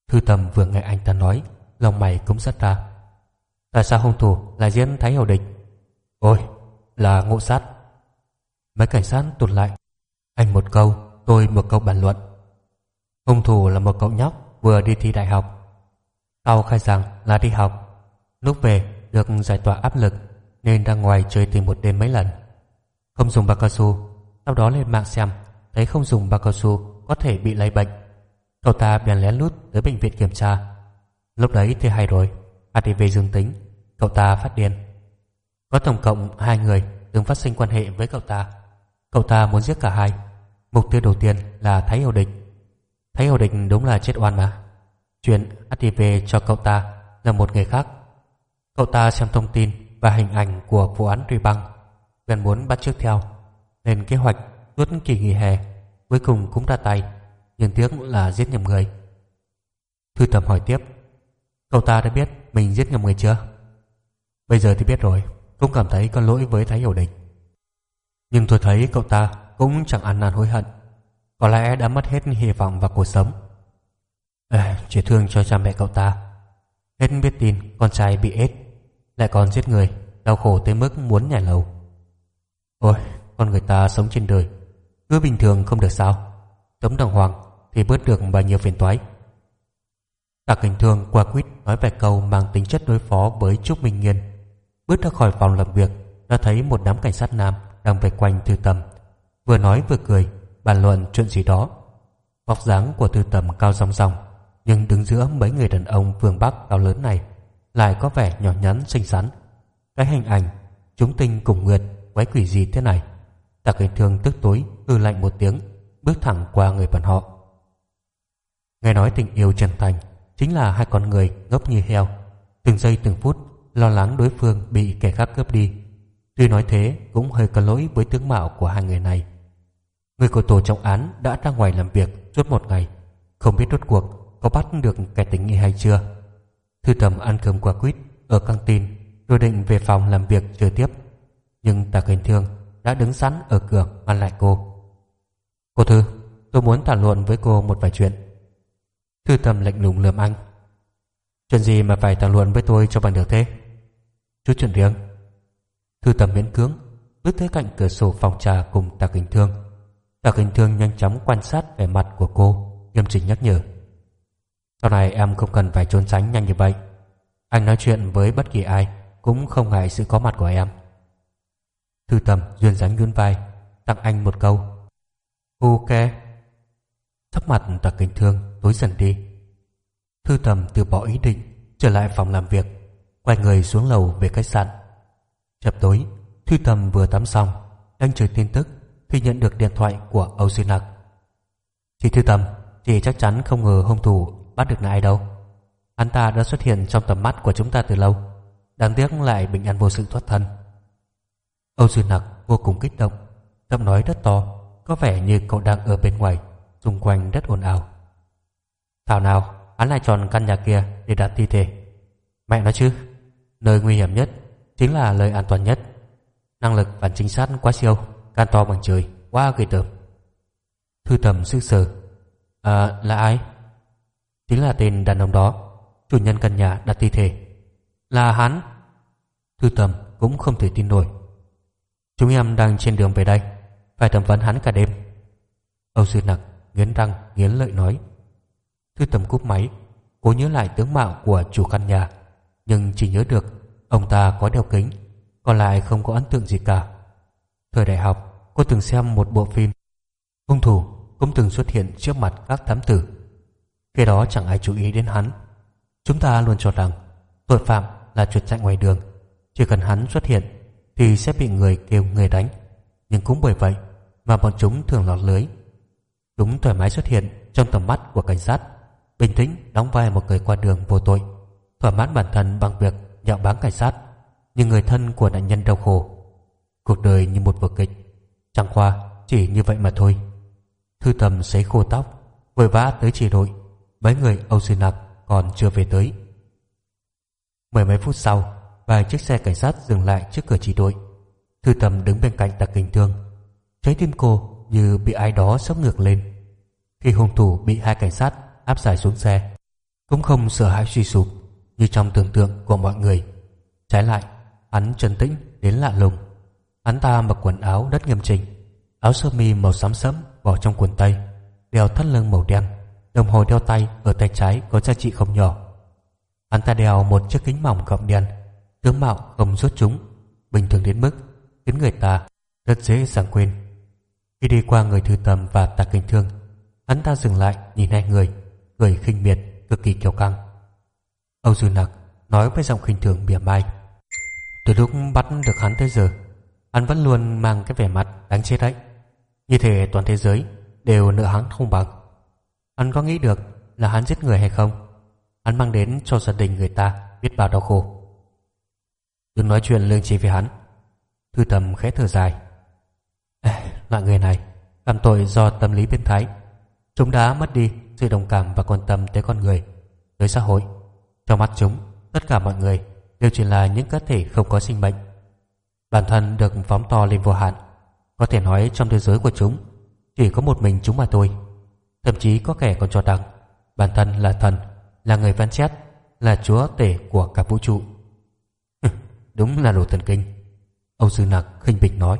Thư tầm vừa nghe anh ta nói, Lòng mày cũng rất ra. Tại sao hung thủ lại diễn Thái Hiểu Địch? Ôi, là ngộ sát. Mấy cảnh sát tụt lại. Anh một câu, tôi một câu bàn luận. Hung thủ là một cậu nhóc Vừa đi thi đại học. Sau khai rằng là đi học. Lúc về được giải tỏa áp lực, Nên ra ngoài chơi tìm một đêm mấy lần. Không dùng bao cao su, Sau đó lên mạng xem, Thấy không dùng bao cao su có thể bị lây bệnh. Cậu ta bèn lén lút tới bệnh viện kiểm tra. Lúc đấy thì hay rồi HIV dương tính, Cậu ta phát điên. Có tổng cộng hai người từng phát sinh quan hệ với cậu ta. Cậu ta muốn giết cả hai. Mục tiêu đầu tiên là Thái Hiểu Địch. Thái Hiểu Địch đúng là chết oan mà. Chuyện HIV cho cậu ta là một người khác. Cậu ta xem thông tin và hình ảnh của vụ án truy băng, Gần muốn bắt trước theo Nên kế hoạch suốt kỳ nghỉ hè, Cuối cùng cũng ra tay. Nhưng tiếc là giết nhầm người. Thư tầm hỏi tiếp Cậu ta đã biết mình giết nhầm người chưa? Bây giờ thì biết rồi Cũng cảm thấy có lỗi với Thái Hiểu Địch. Nhưng tôi thấy cậu ta Cũng chẳng ăn năn hối hận Có lẽ đã mất hết hy vọng vào cuộc sống. À, Chỉ thương cho cha mẹ cậu ta. Hết biết tin con trai bị ết Lại còn giết người Đau khổ tới mức muốn nhảy lầu. Ôi con người ta sống trên đời Cứ bình thường không được sao? Tấm đồng hoàng thì bớt được bao nhiêu phiền toái Tạ Cảnh Thương qua quýt nói vài câu mang tính chất đối phó với Trúc Minh Nghiên. Bước ra khỏi phòng làm việc, đã thấy một đám cảnh sát nam đang vây quanh Thư Tầm. Vừa nói vừa cười, bàn luận chuyện gì đó. Vóc dáng của Thư Tầm cao rong rong, nhưng đứng giữa mấy người đàn ông phương Bắc cao lớn này lại có vẻ nhỏ nhắn xinh xắn. Cái hình ảnh chúng tinh cùng nguyệt quái quỷ gì thế này? Tạ Cảnh Thương tức tối hư lạnh một tiếng, bước thẳng qua người bọn họ. Nghe nói tình yêu chân thành chính là hai con người ngốc như heo. Từng giây từng phút, lo lắng đối phương bị kẻ khác cướp đi. Tuy nói thế, cũng hơi có lỗi với tướng mạo của hai người này. Người của tổ trọng án đã ra ngoài làm việc suốt một ngày. Không biết rốt cuộc có bắt được kẻ tình nghi hay chưa. Thư tầm ăn cơm qua quýt ở căng tin, rồi định về phòng làm việc chờ tiếp. Nhưng tà cảnh thương, đã đứng sẵn ở cửa ngăn lại cô cô thư, tôi muốn thảo luận với cô một vài chuyện. Thư tầm lạnh lùng lườm anh. Chuyện gì mà phải thảo luận với tôi cho bằng được thế? Chút chuyện riêng. Thư tầm miễn cưỡng, Bước tới cạnh cửa sổ phòng trà cùng tạ Kinh Thương. Tạ Kinh Thương nhanh chóng quan sát vẻ mặt của cô, Nghiêm chỉnh nhắc nhở. Sau này em không cần phải trốn tránh nhanh như vậy. Anh nói chuyện với bất kỳ ai Cũng không ngại sự có mặt của em. Thư tầm duyên dáng nhún vai, Tặng anh một câu. Ok Thấp mặt Tạc Kinh Thương tối dần đi. Thư tầm từ bỏ ý định Trở lại phòng làm việc Quay người xuống lầu về khách sạn. Chập tối Thư tầm vừa tắm xong Đang chờ tin tức Thì nhận được điện thoại của Âu Duy Nặc Chị Thư tầm Chị chắc chắn không ngờ hung thủ bắt được là ai đâu. Hắn ta đã xuất hiện trong tầm mắt của chúng ta từ lâu Đáng tiếc lại bình an vô sự thoát thân. Âu Duy Nặc vô cùng kích động, giọng nói rất to, có vẻ như cậu đang ở bên ngoài, xung quanh rất ồn ào. Thảo nào, hắn lại chọn căn nhà kia để đặt thi thể. Mẹ nói chứ, nơi nguy hiểm nhất chính là nơi an toàn nhất. Năng lực phản trinh sát quá siêu, can to bằng trời, quá ghê tởm. Thư tầm sức sờ À, là ai? Chính là tên đàn ông đó, chủ nhân căn nhà đặt thi thể. Là hắn. Thư tầm cũng không thể tin nổi. Chúng em đang trên đường về đây, phải thẩm vấn hắn cả đêm. Âu Sư Nặc nghiến răng nghiến lợi nói. Thư tầm cúp máy, cố nhớ lại tướng mạo của chủ căn nhà, nhưng chỉ nhớ được ông ta có đeo kính, còn lại không có ấn tượng gì cả. Thời đại học, cô từng xem một bộ phim. Hung thủ cũng từng xuất hiện trước mặt các thám tử. Khi đó chẳng ai chú ý đến hắn. Chúng ta luôn cho rằng tội phạm là chuột chạy ngoài đường. Chỉ cần hắn xuất hiện thì sẽ bị người kêu người đánh. Nhưng cũng bởi vậy mà bọn chúng thường lọt lưới. Chúng thoải mái xuất hiện trong tầm mắt của cảnh sát, bình tĩnh đóng vai một người qua đường vô tội, thỏa mãn bản thân bằng việc nhạo báng cảnh sát, như người thân của nạn nhân đau khổ. Cuộc đời như một vở kịch, chẳng qua chỉ như vậy mà thôi. Thư tầm sấy khô tóc, vội vã tới chỉ đội, mấy người Âu Sư Nặc còn chưa về tới. Mười mấy phút sau, vài chiếc xe cảnh sát dừng lại trước cửa chỉ đội. Thư tầm đứng bên cạnh đặc kinh thương, trái tim cô như bị ai đó sốc ngược lên. Khi hung thủ bị hai cảnh sát áp giải xuống xe, cũng không sợ hãi suy sụp như trong tưởng tượng của mọi người. Trái lại, hắn trấn tĩnh đến lạ lùng. Hắn ta mặc quần áo rất nghiêm chỉnh, áo sơ mi màu xám sẫm bỏ trong quần tây, đeo thắt lưng màu đen, đồng hồ đeo tay ở tay trái có giá trị không nhỏ. Hắn ta đeo một chiếc kính mỏng gọng đen, tướng mạo không xuất chúng, bình thường đến mức khiến người ta rất dễ dàng quên. Khi đi qua người thư tầm và tạc kinh thương, hắn ta dừng lại nhìn hai người, cười khinh miệt, cực kỳ kiêu căng. Âu Dư Nặc nói với giọng khinh thường mỉa mai. Từ lúc bắt được hắn tới giờ, hắn vẫn luôn mang cái vẻ mặt đáng chết đấy. Như thể toàn thế giới đều nợ hắn không bằng. Hắn có nghĩ được là hắn giết người hay không? Hắn mang đến cho gia đình người ta biết bao đau khổ. Đừng nói chuyện lương trí với hắn. Thư tầm khẽ thở dài loại người này phạm tội do tâm lý biến thái. Chúng đã mất đi sự đồng cảm và quan tâm tới con người, tới xã hội. Trong mắt chúng, tất cả mọi người đều chỉ là những cá thể không có sinh mệnh. Bản thân được phóng to lên vô hạn. Có thể nói trong thế giới của chúng chỉ có một mình chúng mà thôi. Thậm chí có kẻ còn cho rằng bản thân là thần, là người phán xét, là chúa tể của cả vũ trụ. Đúng là đồ thần kinh. ông Sư Nặc khinh bịch nói.